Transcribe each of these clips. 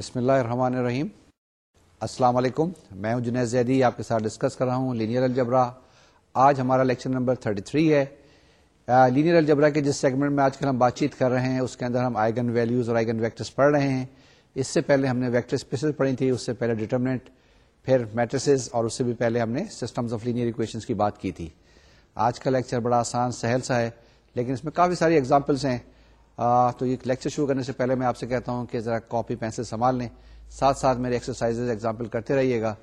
بسم اللہ الرحمن الرحیم السلام علیکم میں ہوں جنید زیدی آپ کے ساتھ ڈسکس کر رہا ہوں لینئر الجبرا آج ہمارا لیکچر نمبر 33 ہے لینئر الجبرا کے جس سیگمنٹ میں آج کل ہم بات چیت کر رہے ہیں اس کے اندر ہم آئگن ویلیوز اور آئیگن ویکٹرس پڑھ رہے ہیں اس سے پہلے ہم نے ویکٹر اسپیسز پڑھی تھی اس سے پہلے ڈیٹرمنٹ پھر میٹرسز اور اس سے بھی پہلے ہم نے سسٹمز آف لینئر اکویشن کی بات کی تھی آج کا لیکچر بڑا آسان سہل سا ہے لیکن اس میں کافی ساری ایگزامپلس ہیں تو یہ لیکچر شروع کرنے سے پہلے میں آپ سے کہتا ہوں کہ ذرا کاپی پینسل سنبھال لیں ساتھ ساتھ میرے ایکسرسائز ایگزامپل کرتے رہیے گا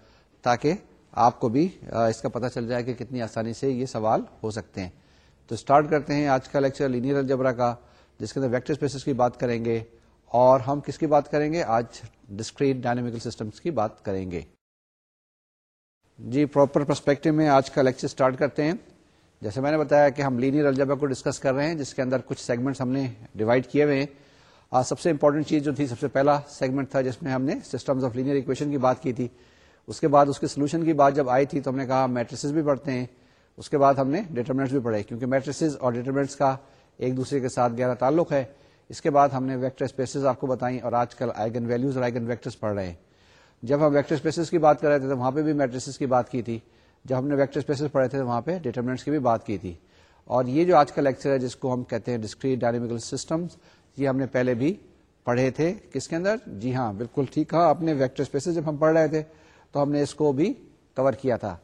تاکہ آپ کو بھی اس کا پتہ چل جائے کہ کتنی آسانی سے یہ سوال ہو سکتے ہیں تو اسٹارٹ کرتے ہیں آج کا لیکچر لینئر الجبرا کا جس کے اندر ویکٹر اسپیسز کی بات کریں گے اور ہم کس کی بات کریں گے آج ڈسکریٹ ڈائنامیکل سسٹمس کی بات کریں گے جی پراپر پرسپیکٹو میں آج کا لیکچر اسٹارٹ کرتے ہیں جیسے میں نے بتایا کہ ہم لینئر الجبا کو ڈسکس کر رہے ہیں جس کے اندر کچھ سیگمنٹس ہم نے ڈیوائڈ کیے ہوئے ہیں آج سب سے امپورٹنٹ چیز جو تھی سب سے پہلا سیگمنٹ تھا جس میں ہم نے سسٹمز آف لینئر اکویشن کی بات کی تھی اس کے بعد اس کے سولوشن کی بات جب آئی تھی تو ہم نے کہا میٹریسز بھی پڑھتے ہیں اس کے بعد ہم نے ڈیٹرمنٹس بھی پڑھے کیونکہ میٹریسز اور ڈیٹرمنٹس کا ایک دوسرے کے ساتھ گہرا تعلق ہے اس کے بعد ہم نے ویکٹر اسپیسز آپ کو بتائیں اور آج کل آئگن ویلوز اور آئگن ویکٹرس پڑھ رہے ہیں جب ہم ویکٹر اسپیسز کی بات کر رہے تھے تو وہاں پہ بھی میٹریسز کی بات کی تھی جب ہم نے ویکٹر پڑھے تھے وہاں پہ ڈیٹرمنٹس کی بھی بات کی تھی اور یہ جو آج کا لیکچر ہے جس کو ہم کہتے ہیں ڈسکریٹ یہ ہم نے پہلے بھی پڑھے تھے کس کے اندر جی ہاں بالکل ٹھیک ہے اپنے اسپیسز جب ہم پڑھ رہے تھے تو ہم نے اس کو بھی کور کیا تھا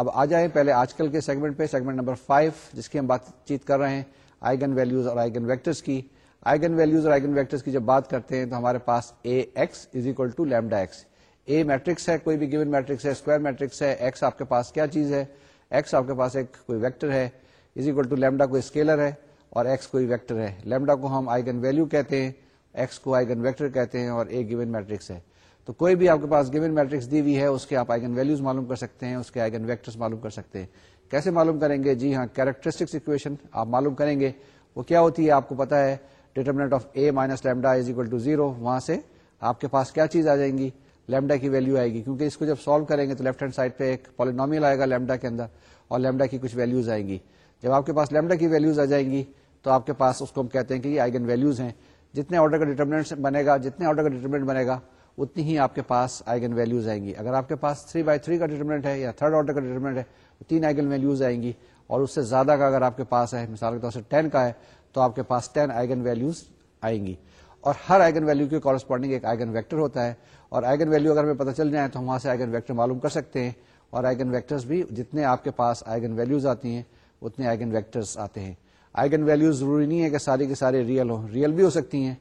اب آ جائیں پہلے آج کل کے سیگمنٹ پہ سیگمنٹ نمبر 5 جس کی ہم بات چیت کر رہے ہیں آئگن ویلوز اور آئگن ویکٹرس کی آئگن ویلوز اور آئگن ویکٹرس کی جب بات کرتے ہیں تو ہمارے پاس A x is equal to lambda x A matrix ہے کوئی بھی گیون میٹرکس ہے اسکوائر میٹرکس ہے ایکس آپ کے پاس کیا چیز ہے ایکس آپ کے پاس ایک کوئی ویکٹر ہے از اکول ٹو لیمڈا کوئی اسکیلر ہے اور ایکس کوئی ویکٹر ہے لیمڈا کو ہم آئیگن ویلو کہتے ہیں ایکس کو آئیگن ویکٹر کہتے ہیں اور اے گیون میٹرکس ہے تو کوئی بھی آپ کے پاس گیون میٹرکس دی ہوئی ہے اس کے آپ آئیگن ویلوز معلوم کر سکتے ہیں اس کے آئیگن ویکٹرس معلوم کر سکتے ہیں کیسے معلوم کریں گے جی ہاں کیریکٹرسٹکس اکویشن آپ معلوم کریں گے وہ کیا ہوتی ہے آپ کو پتا ہے determinant of A minus lambda is equal to zero وہاں سے آپ کے پاس کیا چیز آ جائیں گی لیمڈا کی ویلو آئے گی کیونکہ اس کو جب سالو کریں گے تو لیفٹ ہینڈ سائڈ پہ ایک پالینومیل آئے گا لیمڈا کے اندر اور لیمڈا کی کچھ آئیں گی گی جب آپ آپ کے کے پاس پاس لیمڈا کی آ جائیں تو اس کو ہم کہتے ہیں ہیں کہ یہ جتنے آرڈر کا ڈیٹرمنٹ بنے گا جتنے آرڈر کا ڈیٹرمنٹ بنے گا اتنی ہی آپ کے پاس آئگن ویلوز آئیں گی اگر آپ کے پاس تھری بائی تھری کا ڈیٹرمنٹ ہے یا تھرڈ آرڈر کا ڈیٹرمنٹ ہے تو تین آئیگن ویلوز آئیں گی اور اس سے زیادہ کا اگر آپ کے پاس ہے مثال کے طور سے ٹین کا ہے تو آپ کے پاس ٹین آئگن ویلوز آئیں گی اور ہر آئگن ویلو کے کورسپونڈنگ ایک آئگن ویکٹر ہوتا ہے اور آئگن ویلو اگر ہمیں پتہ چل جائیں تو ہم وہاں سے آئگن ویکٹر معلوم کر سکتے ہیں اور آئگن بھی جتنے آپ کے پاس آئگن ویلوز آتی ہیں اتنے آئگن ویکٹرس آتے ہیں آئگن ویلوز ضروری نہیں ہے کہ سارے ریئل ہوں ریئل بھی ہو سکتی ہیں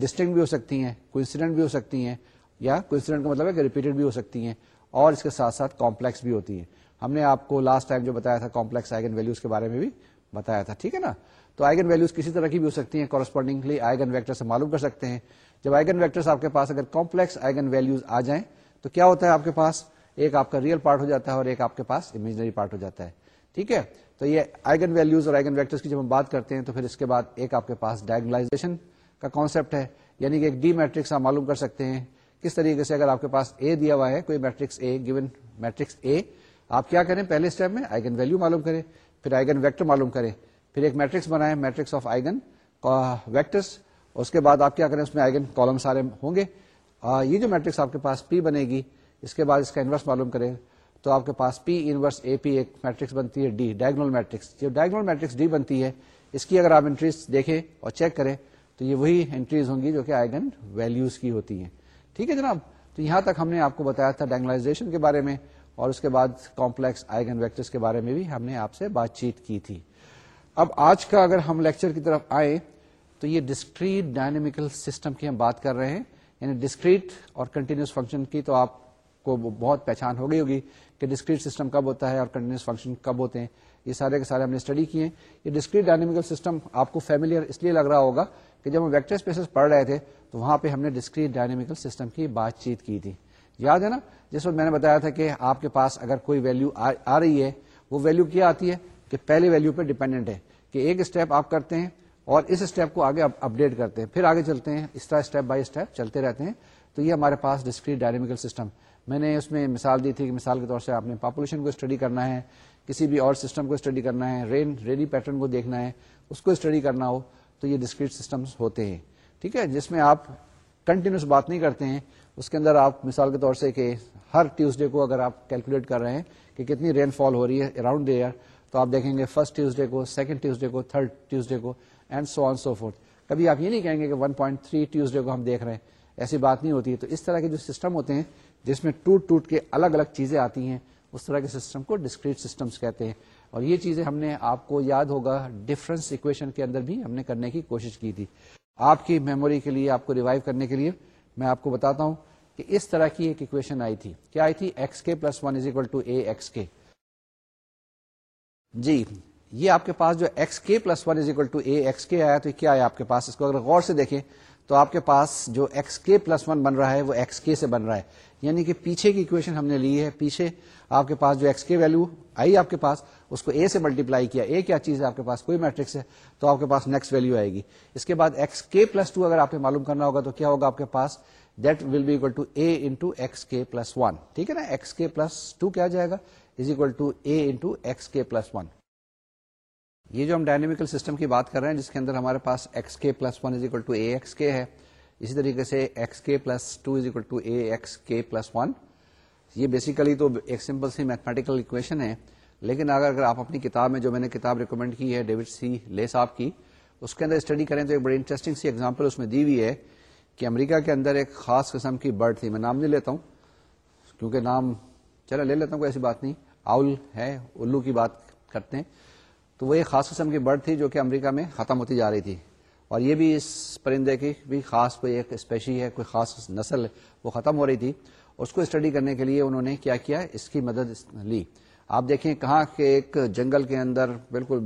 ڈسٹنگ بھی ہو سکتی ہیں کوئنسیڈنٹ بھی ہو سکتی ہیں یا کوئنسیڈنٹ کا مطلب ہے کہ ریپیٹڈ بھی ہو سکتی ہیں اور اس کے ساتھ ساتھ کمپلیکس بھی ہوتی ہیں ہم نے آپ کو لاسٹ ٹائم جو بتایا تھا کمپلیکس آئگن ویلوز کے بارے میں بھی بتایا تھا ٹھیک ہے نا تو آئگن ویلوز کسی طرح کی بھی ہو سکتی ہیں کورسپونڈنگلی آئگن ویکٹر سے معلوم کر سکتے ہیں جب آئگن ویکٹر آپ کے پاس اگر کمپلیکس آئگن ویلوز آ جائیں تو کیا ہوتا ہے آپ کے پاس ایک آپ کا ریئل پارٹ ہو جاتا ہے اور ایک آپ کے پاس امیجنری پارٹ ہو جاتا ہے ٹھیک ہے تو یہ آئگن ویلوز اور آئگن ویکٹر کی جب ہم بات کرتے ہیں تو پھر اس کے بعد ایک آپ کے پاس ڈائگنلائزیشن کا کانسیپٹ ہے یعنی کہ ایک ڈی میٹرکس آپ معلوم کر سکتے ہیں کس طریقے سے اگر آپ کے پاس اے دیا ہوا ہے کوئی matrix A given matrix A آپ کیا کریں پہلے اسٹیپ میں آئگن ویلو معلوم کریں پھر آئگن ویکٹر معلوم کریں پھر ایک میٹرکس بنائیں میٹرکس آف آئگن ویکٹرس اس کے بعد آپ کیا کریں اس میں آئگن کالم سارے ہوں گے یہ جو میٹرکس آپ کے پاس پی بنے گی اس کے بعد اس کا انورس معلوم کریں تو آپ کے پاس پی انورس اے پی ایک میٹرکس بنتی ہے ڈی ڈائگنول میٹرکس جو ڈائگنول میٹرکس ڈی بنتی ہے اس کی اگر آپ انٹریز دیکھیں اور چیک کریں تو یہ وہی انٹریز ہوں گی جو کہ آئگن ویلوز کی ہوتی ہیں ٹھیک ہے جناب تو یہاں تک ہم نے آپ کو بتایا تھا ڈائگنلائزیشن کے بارے میں اور اس کے بعد کمپلیکس آئگن ویکٹرس کے بارے میں بھی ہم نے آپ سے بات چیت کی تھی اب آج کا اگر ہم لیکچر کی طرف آئے تو یہ ڈسکریٹ ڈائنمیکل سسٹم کی ہم بات کر رہے ہیں یعنی ڈسکریٹ اور کنٹینیوس فنکشن کی تو آپ کو بہت پہچان ہو گئی ہوگی کہ ڈسکریٹ سسٹم کب ہوتا ہے اور کنٹینیوس فنکشن کب ہوتے ہیں یہ سارے کے سارے ہم نے اسٹڈی کیے ہیں یہ ڈسکریٹ ڈائنمیکل سسٹم آپ کو فیملی اس لیے لگ رہا ہوگا کہ جب ہم ویکٹر اسپیسز پڑھ رہے تھے تو وہاں پہ ہم نے ڈسکریٹ ڈائنمیکل سسٹم کی بات چیت کی تھی یاد ہے نا جس وقت میں نے بتایا تھا کہ آپ کے پاس اگر کوئی ویلو کیا آتی ہے کہ پہلے پہ ڈیپینڈنٹ ہے کہ ایک اسٹیپ اسٹیپ آپ کرتے ہیں اور اس کو آگے اپڈیٹ کرتے ہیں پھر آگے چلتے رہتے ہیں تو یہ ہمارے پاس ڈسکریٹ ڈائنمیکل سسٹم میں نے اس میں مثال دی تھی کہ مثال کے طور سے آپ نے پاپولیشن کو اسٹڈی کرنا ہے کسی بھی اور سسٹم کو اسٹڈی کرنا ہے رین رینی پیٹرن کو دیکھنا ہے اس کو اسٹڈی کرنا ہو تو یہ ڈسکریٹ سسٹم ہوتے ہیں ٹھیک ہے جس میں آپ کنٹینیوس بات نہیں کرتے ہیں اس کے اندر آپ مثال کے طور سے کہ ہر ٹیوزڈے کو اگر آپ کیلکولیٹ کر رہے ہیں کہ کتنی رین فال ہو رہی ہے اراؤنڈ دا ایئر تو آپ دیکھیں گے فرسٹ ٹیوزڈے کو سیکنڈ ٹیوزڈے کو تھرڈ ٹیوزڈے کو and so on so forth کبھی آپ یہ نہیں کہیں گے کہ ون پوائنٹ تھری ٹیوزڈے کو ہم دیکھ رہے ہیں ایسی بات نہیں ہوتی ہے تو اس طرح کے جو سسٹم ہوتے ہیں جس میں ٹوٹ ٹوٹ کے الگ الگ چیزیں آتی ہیں اس طرح کے سسٹم کو ڈسکریٹ سسٹمس کہتے ہیں اور یہ چیزیں ہم نے آپ کو یاد ہوگا ڈفرنس اکویشن کے اندر بھی ہم نے کرنے کی کوشش کی تھی آپ کی میموری کے لیے آپ کو ریوائو کرنے کے لیے میں آپ کو بتاتا ہوں کہ اس طرح کی ایک اکویشن آئی تھی کیا آئی تھی x k plus one is equal to A x k جی یہ آپ کے پاس جو x k plus one is equal to A x k آیا تو کیا ہے آپ کے پاس اس کو اگر غور سے دیکھیں تو آپ کے پاس جو ایکس کے پلس ون بن رہا ہے وہ ایکس کے سے بن رہا ہے یعنی کہ پیچھے کی اکویشن ہم نے لی ہے پیچھے آپ کے پاس جو ایکس کے ویلو آئی آپ کے پاس اس کو اے سے ملٹیپلائی کیا اے کیا چیز ہے آپ کے پاس کوئی میٹرکس ہے تو آپ کے پاس نیکسٹ ویلو آئے گی اس کے بعد ایکس کے پلس ٹو اگر آپ نے معلوم کرنا ہوگا تو کیا ہوگا آپ کے پاس that will be equal to A into x k plus one ٹھیک ہے نا ایکس کے پلس ٹو کیا جائے گا is equal to A into x k plus one یہ جو ہم ڈائنمیکل سسٹم کی بات کر رہے ہیں جس کے اندر ہمارے پاس x k plus one is equal to A x k ہے اسی طریقے سے x x k k plus plus two two is equal A one یہ بیسیکلی تو ایک سمپل سی میتھمیٹیکل اکویشن ہے لیکن اگر اگر آپ اپنی کتاب میں جو میں نے کتاب ریکمینڈ کی ہے ڈیوڈ سی لے صاحب کی اس کے اندر اسٹڈی کریں تو ایک بڑی انٹرسٹنگ سی ایگزامپل اس میں دی ہوئی ہے کہ امریکہ کے اندر ایک خاص قسم کی برڈ تھی میں نام نہیں لیتا ہوں کیونکہ نام چلو لے لیتا ہوں کوئی ایسی بات نہیں آؤل ہے الو کی بات کرتے ہیں تو وہ ایک خاص قسم کی برڈ تھی جو کہ امریکہ میں ختم ہوتی جا رہی تھی اور یہ بھی اس پرندے کی بھی خاص کوئی ایک اسپیشی ہے کوئی خاص نسل وہ ختم ہو رہی تھی اس کو اسٹڈی کرنے کے لیے انہوں نے کیا کیا اس کی مدد لی آپ دیکھیں کہاں کہ ایک جنگل کے اندر بالکل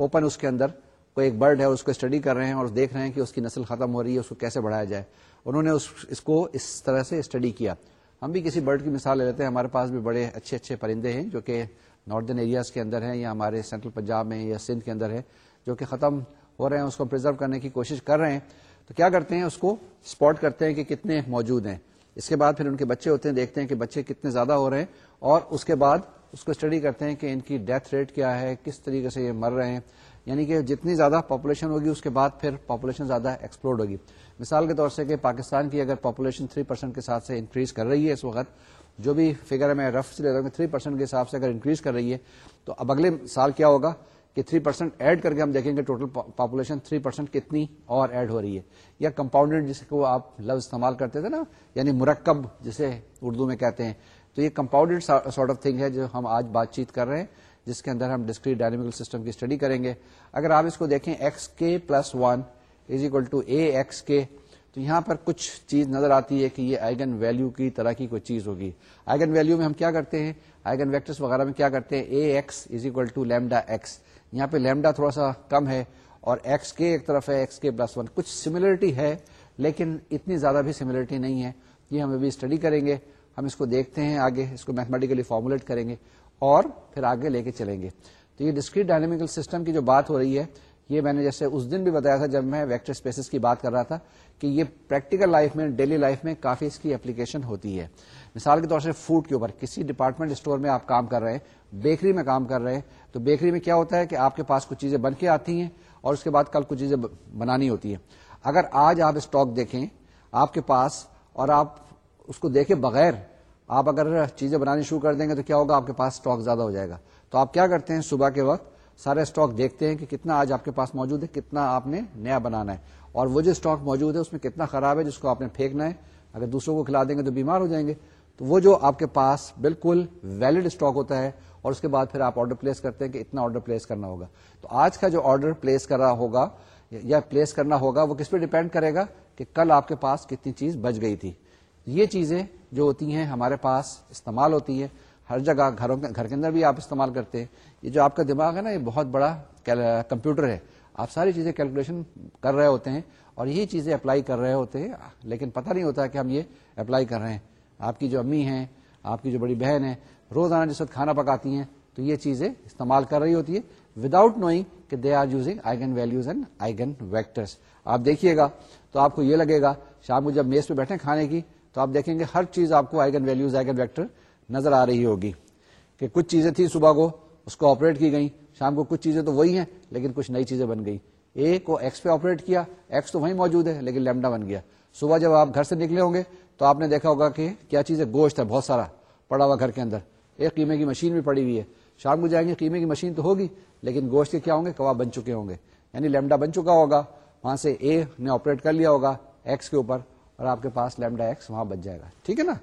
اوپن اس کے اندر کوئی ایک برڈ ہے اس کو اسٹڈی کر رہے ہیں اور دیکھ رہے ہیں کہ اس کی نسل ختم ہو رہی ہے اس کو کیسے بڑھایا جائے انہوں نے اس کو اس طرح سے اسٹڈی کیا ہم بھی کسی برڈ کی مثال لے لیتے ہیں ہمارے پاس بھی بڑے اچھے اچھے پرندے ہیں جو کہ ناردرن ایریاز کے اندر ہیں یا ہمارے سینٹرل پنجاب میں یا سندھ کے اندر ہے جو کہ ختم ہو رہے ہیں اس کو پرزرو کرنے کی کوشش کر رہے ہیں تو کیا کرتے ہیں اس کو اسپاٹ کرتے ہیں کہ کتنے موجود ہیں اس کے بعد پھر ان کے بچے ہوتے ہیں دیکھتے ہیں کہ بچے کتنے زیادہ ہو رہے ہیں اور اس کے بعد اس کو اسٹڈی کرتے ہیں کہ ان کی ڈیتھ ریٹ کیا ہے کس طریقے سے یہ مر رہے ہیں یعنی کہ جتنی زیادہ پاپولیشن ہوگی اس کے بعد پھر پاپولیشن زیادہ ایکسپلورڈ ہوگی مثال کے طور سے کہ پاکستان کی اگر پاپولیشن 3% پرسینٹ کے ساتھ سے انکریز کر رہی ہے اس وقت جو بھی فگر میں رف سے لے رہا ہوں تھری پرسینٹ کے حساب سے اگر انکریز کر رہی ہے تو اب اگلے سال کیا ہوگا کہ تھری پرسینٹ ایڈ کر کے ہم دیکھیں گے ٹوٹل پاپولیشن تھری پرسینٹ کتنی اور ایڈ ہو رہی ہے یا کمپاؤنڈ جس کو آپ لفظ استعمال کرتے تھے نا یعنی مرکب جسے اردو میں کہتے ہیں تو یہ کمپاؤنڈ سارٹ آف تھنگ ہے جو ہم آج بات چیت کر رہے ہیں جس کے اندر ہم ڈسکریٹ ڈائنمیکل سسٹم کی اسٹڈی کریں گے اگر آپ اس کو دیکھیں x k plus one is equal to A x k تو یہاں پر کچھ چیز نظر آتی ہے کہ یہ آئگن ویلو کی طرح کی کوئی چیز ہوگی آئگن ویلو میں ہم کیا کرتے ہیں آئگن ویکٹرس وغیرہ میں کیا کرتے ہیں A x is equal to lambda x یہاں پہ لیمڈا تھوڑا سا کم ہے اور ایکس کے ایک طرف ہے ایکس کے پلس ون کچھ سملرٹی ہے لیکن اتنی زیادہ بھی سملرٹی نہیں ہے یہ ہم ابھی اسٹڈی کریں گے ہم اس کو دیکھتے ہیں آگے اس کو میتھمیٹیکلی فارمولیٹ کریں گے اور پھر آگے لے کے چلیں گے تو یہ ڈسکریٹ ڈائنامیکل سسٹم کی جو بات ہو رہی ہے یہ میں نے جیسے اس دن بھی بتایا تھا جب میں ویکٹر اسپیسیز کی بات کر رہا تھا کہ یہ پریکٹیکل لائف میں ڈیلی لائف میں کافی اس کی اپلیکیشن ہوتی ہے مثال کے طور سے فوڈ کے اوپر کسی ڈپارٹمنٹ اسٹور میں آپ کام کر رہے ہیں بیکری میں کام کر رہے ہیں تو بیکری میں کیا ہوتا ہے کہ آپ کے پاس کچھ چیزیں بن کے آتی ہیں اور اس کے بعد کل کچھ چیزیں بنانی ہوتی ہیں اگر آج آپ اسٹاک دیکھیں آپ کے پاس اور آپ اس کو دیکھے بغیر آپ اگر چیزیں بنانی شروع کر دیں گے تو کیا ہوگا آپ کے پاس اسٹاک زیادہ ہو جائے گا تو آپ کیا کرتے ہیں صبح کے وقت سارے اسٹاک دیکھتے ہیں کہ کتنا آج آپ کے پاس موجود ہے کتنا آپ نے نیا بنانا ہے اور وہ جو اسٹاک موجود ہے اس میں کتنا خراب ہے جس کو آپ نے پھینکنا ہے اگر دوسروں کو کھلا دیں گے تو بیمار ہو جائیں گے تو وہ جو آپ کے پاس بالکل ویلڈ اسٹاک ہوتا ہے اور اس کے بعد پھر آپ آرڈر پلیس کرتے ہیں کہ اتنا آرڈر پلیس کرنا ہوگا تو آج کا جو آرڈر پلیس کر رہا ہوگا یا پلیس کرنا ہوگا وہ کس پہ ڈپینڈ کرے گا کہ کل آپ کے پاس کتنی چیز بچ گئی تھی یہ چیزیں جو ہوتی ہیں ہمارے پاس استعمال ہوتی ہے ہر جگہ گھروں گھر کے اندر بھی آپ استعمال کرتے ہیں یہ جو آپ کا دماغ ہے نا یہ بہت بڑا کمپیوٹر ہے آپ ساری چیزیں کیلکولیشن کر رہے ہوتے ہیں اور یہی چیزیں اپلائی کر رہے ہوتے ہیں لیکن پتہ نہیں ہوتا کہ ہم یہ اپلائی کر رہے ہیں آپ کی جو امی ہیں آپ کی جو بڑی بہن ہیں روزانہ جس وقت کھانا پکاتی ہیں تو یہ چیزیں استعمال کر رہی ہوتی ہے وداؤٹ نوئنگ کہ they are using eigen values and eigen vectors آپ دیکھیے گا تو آپ کو یہ لگے گا شام کو جب میز پہ بیٹھے کھانے کی تو آپ دیکھیں گے ہر چیز آپ کو آئیگن ویلوز آئیگن ویکٹر نظر آ رہی ہوگی کہ کچھ چیزیں تھیں صبح کو اس کو آپریٹ کی گئی شام کو کچھ چیزیں تو وہی ہیں لیکن کچھ نئی چیزیں بن گئی اے کو ایکس پہ آپریٹ کیا ایکس تو وہی موجود ہے لیکن لیمڈا بن گیا صبح جب آپ گھر سے نکلے ہوں گے تو آپ نے دیکھا ہوگا کہ کیا چیز ہے گوشت ہے بہت سارا پڑا ہوا گھر کے اندر ایک قیمے کی مشین بھی پڑی ہوئی ہے شام کو جائیں گے قیمے کی مشین تو ہوگی لیکن گوشت کے کیا ہوں گے کباب بن چکے ہوں گے یعنی لیمڈا بن چکا ہوگا وہاں سے اے نے آپریٹ کر لیا ہوگا ایکس کے اوپر اور آپ کے پاس لیمڈا ایکس وہاں بن جائے گا ٹھیک ہے نا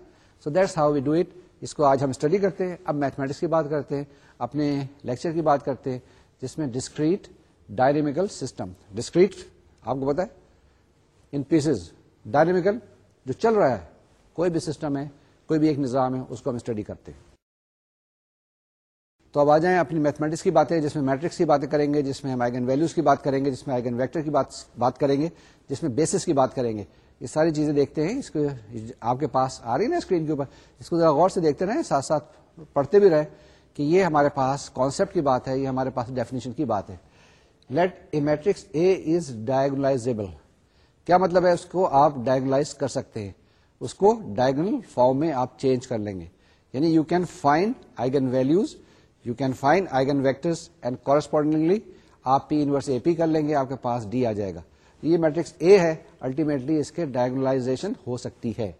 so that's how we do it اس کو آج ہم اسٹڈی کرتے ہیں اب میتھمیٹکس کی بات کرتے ہیں اپنے لیکچر کی بات کرتے جس میں ڈسکریٹ ڈائنیمیکل سسٹم ڈسکریٹ آپ کو پتا ہے ان پیسز ڈائنیمیکل جو چل رہا ہے کوئی بھی سسٹم ہے کوئی بھی ایک نظام ہے اس کو ہم اسٹڈی کرتے ہیں تو اب آ جائیں اپنی میتھمیٹکس کی باتیں جس میں میٹرکس کی باتیں کریں گے جس میں ہم آئگن ویلوز کی بات کریں گے جس میں آئگن ویکٹر کی بات بات کریں گے جس میں بیسس کی بات کریں گے یہ ساری چیزیں دیکھتے ہیں اس کو آپ کے پاس آ رہی نا اسکرین کے اوپر اس کو ذرا غور سے دیکھتے رہیں ساتھ ساتھ پڑھتے بھی رہیں کہ یہ ہمارے پاس کانسیپٹ کی بات ہے یہ ہمارے پاس ڈیفینیشن کی بات ہے let A matrix A is diagonalizable کیا مطلب ہے اس کو آپ ڈائگنلائز کر سکتے ہیں اس کو ڈائگنل فارم میں آپ چینج کر لیں گے یعنی you can find eigen values you can find eigen vectors and correspondingly آپ پی انورس اے پی کر لیں گے آپ کے پاس ڈی آ جائے گا یہ میٹرکس اے ہے الٹیمیٹلی اس کے ڈائگنلائزیشن ہو سکتی ہے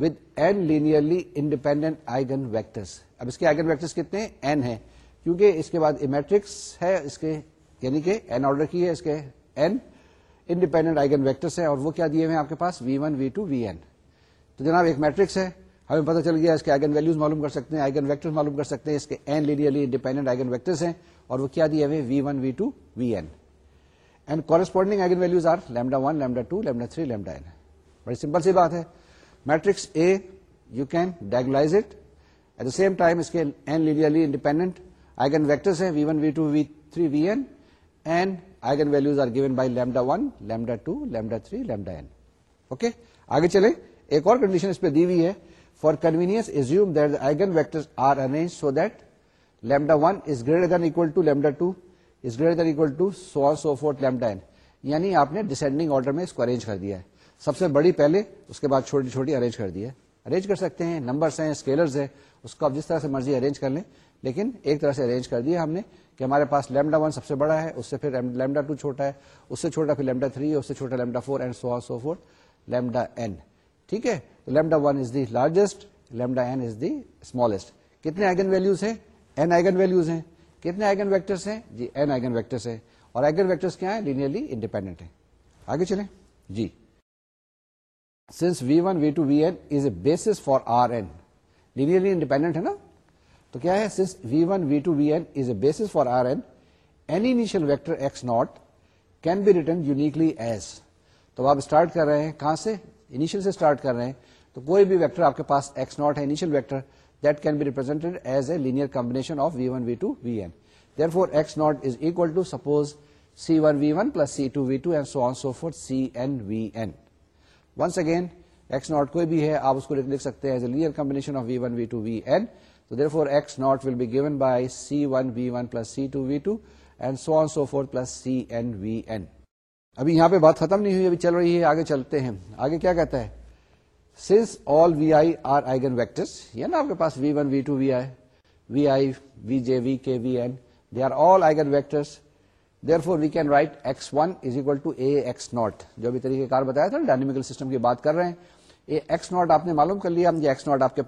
with n linearly independent eigen vectors اب اس کے آئگن ویکٹرس کتنے این ہیں کیونکہ اس کے بعد امیٹرکس ہے اس کے یعنی کہ این آرڈر کی ہے اس کے این انڈیپینڈنٹ آئگن ویکٹرس ہیں اور وہ کیا دیے ہوئے آپ کے پاس v one v two v n تو جناب ایک میٹرکس ہے ہمیں پتہ چل گیا اس کے آئگن ویلوز معلوم کر سکتے ہیں آئگن ویکٹر معلوم کر سکتے ہیں اس کے n linearly independent eigen vectors ہیں اور وہ کیا دیے ہوئے v one v two v n and corresponding eigen values are lambda one lambda two lambda three lambda n بڑی سمپل سی بات ہے matrix A you can diagonalize it at the same time اس کے این لیئرلی independent eigen vectors ہیں v one v two v three v n and eigen values are given by lambda one lambda two lambda three lambda n okay آگے چلے ایک اور condition اس پہ دی ہوئی ہے for convenience assume that the eigen vectors are arrange so that lambda one is greater than equal to lambda two is greater than equal to so so forth lambda n یعنی آپ نے descending order میں اس کو arrange کر دیا ہے سب سے بڑی پہلے اس کے بعد چھوٹی چھوٹی ارینج کر دی ہے ارینج کر سکتے ہیں نمبرس ہیں اسکیلرز ہیں اس کو آپ جس طرح سے مرضی ارینج کر لیں لیکن ایک طرح سے ارینج کر دیا ہم نے کہ ہمارے پاس لیمڈا ون سب سے بڑا ہے اس سے پھر لیمڈا ٹو چھوٹا ہے اس سے چھوٹا پھر لیمڈا تھری اس سے چھوٹا lambda four and so so forth lambda n ٹھیک ہے lambda one is the largest lambda n is the smallest کتنے آئگن ویلوز ہیں این آئگن ویلوز ہیں کتنے آئگن ویکٹرس ہیں جی این آئگن ویکٹرس ہیں اور آئگن ویکٹرس کیا ہیں لینئرلی انڈیپینڈنٹ ہیں آگے چلیں جی since v one v two v n is a basis for R n linearly independent ہے نا تو کیا ہے since v one v two v n is a basis for R n any initial vector x naught can be written uniquely as تو آپ start کر رہے ہیں کہاں سے انیشیل سے اسٹارٹ کر رہے ہیں تو کوئی بھی ویکٹر آپ کے پاس ایکس ناٹ ہے initial vector that can be represent as a linear combination of v one v two v n therefore x naught is equal to suppose c one v one plus c two v two and so on so forth c n v n once again x naught کوئی بھی ہے آپ اس کو لکھ سکتے ہیں layer of v v v v v v one one one two two two n n n تو therefore for x naught will be given by c c c plus plus and so so ابھی یہاں پہ بات ختم نہیں ہوئی ابھی چل رہی ہے آگے چلتے ہیں آگے کیا کہتا ہے since all v i are eigen vectors یا نا آپ کے پاس وی one we two v i v I v j v k v n they are all eigen vectors therefore we can write x one is equal to A naught جو بھی طریقہ کار بتایا تھا ڈائنمیکل سسٹم کی بات کر رہے ہیں ایکس ناٹ آپ نے معلوم کر لیا ہم یہ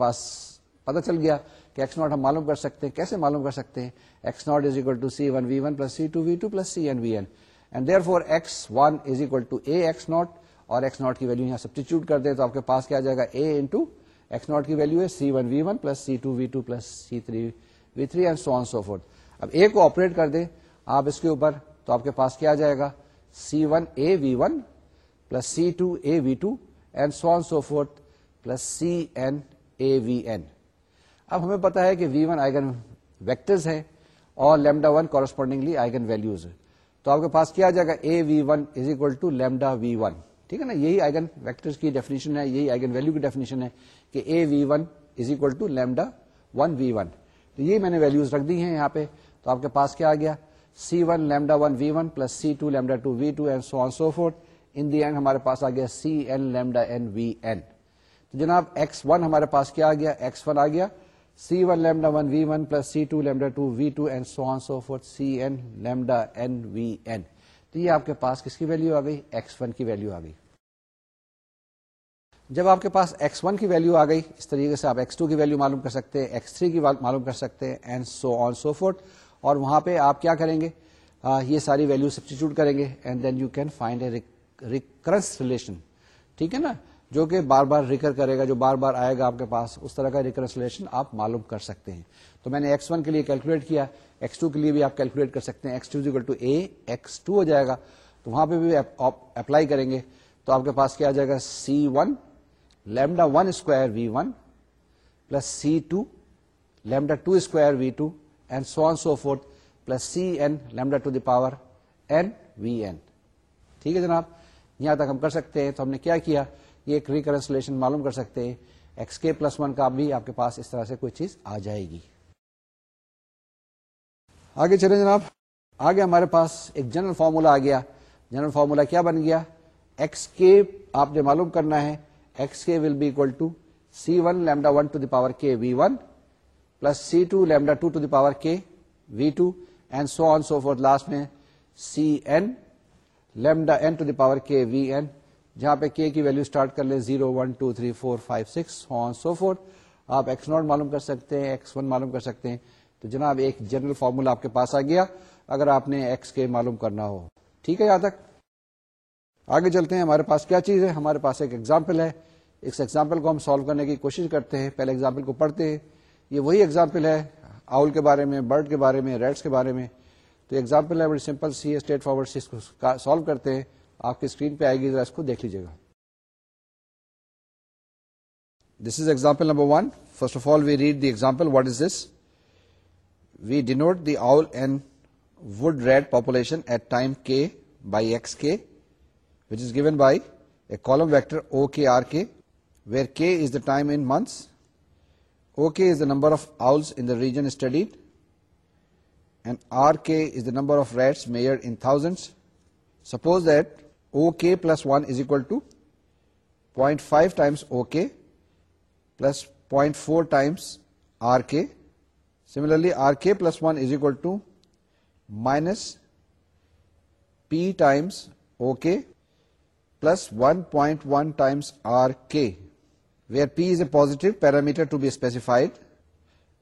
پتا چل گیا کہ ایکس ناٹ ہم معلوم کر سکتے ہیں کیسے معلوم کر سکتے ہیں x naught is equal to c one v one plus c two v two plus c n v n and therefore x one is equal to A x naught اور ایکس ناٹ کی value یہاں substitute کر دیں تو آپ کے پاس کیا جائے گا اے انٹو ایکس ناٹ کی ویلو ہے c one v one plus c two v two plus c three v three and so so on اب اے کو آپریٹ کر دیں آپ اس کے اوپر تو آپ کے پاس کیا جائے گا c one A v one plus c two A v two and so so forth plus c n A v n اب ہمیں پتا ہے کہ وی ون آئیگن ویکٹرز ہے اور lambda one correspondingly eigen values تو آپ کے پاس کیا جائے گا A v one is equal to lambda v one ٹھیک ہے نا یہی آئیگن ویکٹر کی ڈیفینیشن ہے یہی آئیگن ویلو کی ڈیفینیشن ہے کہ A v one is equal to lambda one v one تو یہ میں نے ویلوز رکھ دی ہیں یہاں پہ تو آپ کے پاس کیا آ گیا c one lambda one v one plus c two lambda two v two and so on so forth in the end ہمارے پاس آ گیا c n lambda n v n تو جناب ایکس ون ہمارے پاس کیا آ گیا ایکس ون آ گیا c one lambda one v one plus c two lambda two v two and so on so forth c n lambda n v n تو یہ آپ کے پاس کس کی ویلو آ گئی ایکس ون کی ویلو آ گئی جب آپ کے پاس ایکس ون کی ویلیو آ گئی اس طریقے سے آپ ایکس ٹو کی ویلیو معلوم کر سکتے ہیں ایکس تھری کی معلوم کر سکتے ہیں and so on so forth اور وہاں پہ آپ کیا کریں گے یہ ساری ویلو سبسٹیچیوٹ کریں گے and then you can find a relation ٹھیک ہے نا جو کہ بار بار ریکر کرے گا جو بار بار آئے گا آپ کے پاس اس طرح کا ریکرنس ریلیشن آپ معلوم کر سکتے ہیں تو میں نے ایکس ون کے لیے کیلکولیٹ کیا ایکس ٹو کے لیے بھی آپ کیلکولیٹ کر سکتے ہیں x two to A x two ہو جائے گا تو وہاں پہ بھی اپلائی کریں گے تو آپ کے پاس کیا آ جائے گا c one lambda one square v one plus c two lambda two square v two and so on so forth plus c n lambda to the power n v n ٹھیک ہے جناب یہاں تک ہم کر سکتے ہیں تو ہم نے کیا کیا یہ ایک ریکرنسلیشن معلوم کر سکتے ہیں ایکس کے پلس ون کا بھی آپ کے پاس اس طرح سے کوئی چیز آ جائے گی آگے چلیں جناب آگے ہمارے پاس ایک جنرل فارمولا آ گیا جنرل فارمولا کیا بن گیا ایکس کے آپ نے معلوم کرنا ہے x k will be equal to c one lambda one to the power k v one plus c two lambda two to the power k v two and so on so forth last میں c n lambda n to the power k v n جہاں پہ k کی value start کر لیں zero one two three four five six so so on forth آپ x naught معلوم کر سکتے ہیں ایکس ون معلوم کر سکتے ہیں تو جناب ایک جنرل فارمولا آپ کے پاس آ گیا اگر آپ نے ایکس کے معلوم کرنا ہو ٹھیک ہے یہاں تک آگے چلتے ہیں ہمارے پاس کیا چیز ہے ہمارے پاس ایک ایگزامپل ہے اس ایگزامپل کو ہم سالو کرنے کی کوشش کرتے ہیں پہلے ایگزامپل کو پڑھتے ہیں یہ وہی ایگزامپل ہے آؤل کے بارے میں برڈ کے بارے میں ریڈس کے بارے میں تو ایگزامپل ہے بڑی سمپل سی ہے اسٹیٹ فارورڈ اس کو سالو کرتے ہیں آپ کی اسکرین پہ آئے گی ذرا اس کو دیکھ لیجیے گا this is example number one first of all we read the example what is this we denote the owl and wood rat population at time k by x k which is given by a column vector o k r k where k is the time in months OK is the number of owls in the region studied, and RK is the number of rats measured in thousands. Suppose that OK plus 1 is equal to 0.5 times OK plus 0.4 times RK. Similarly, RK plus 1 is equal to minus P times OK plus 1.1 times RK where P is a positive parameter to be specified,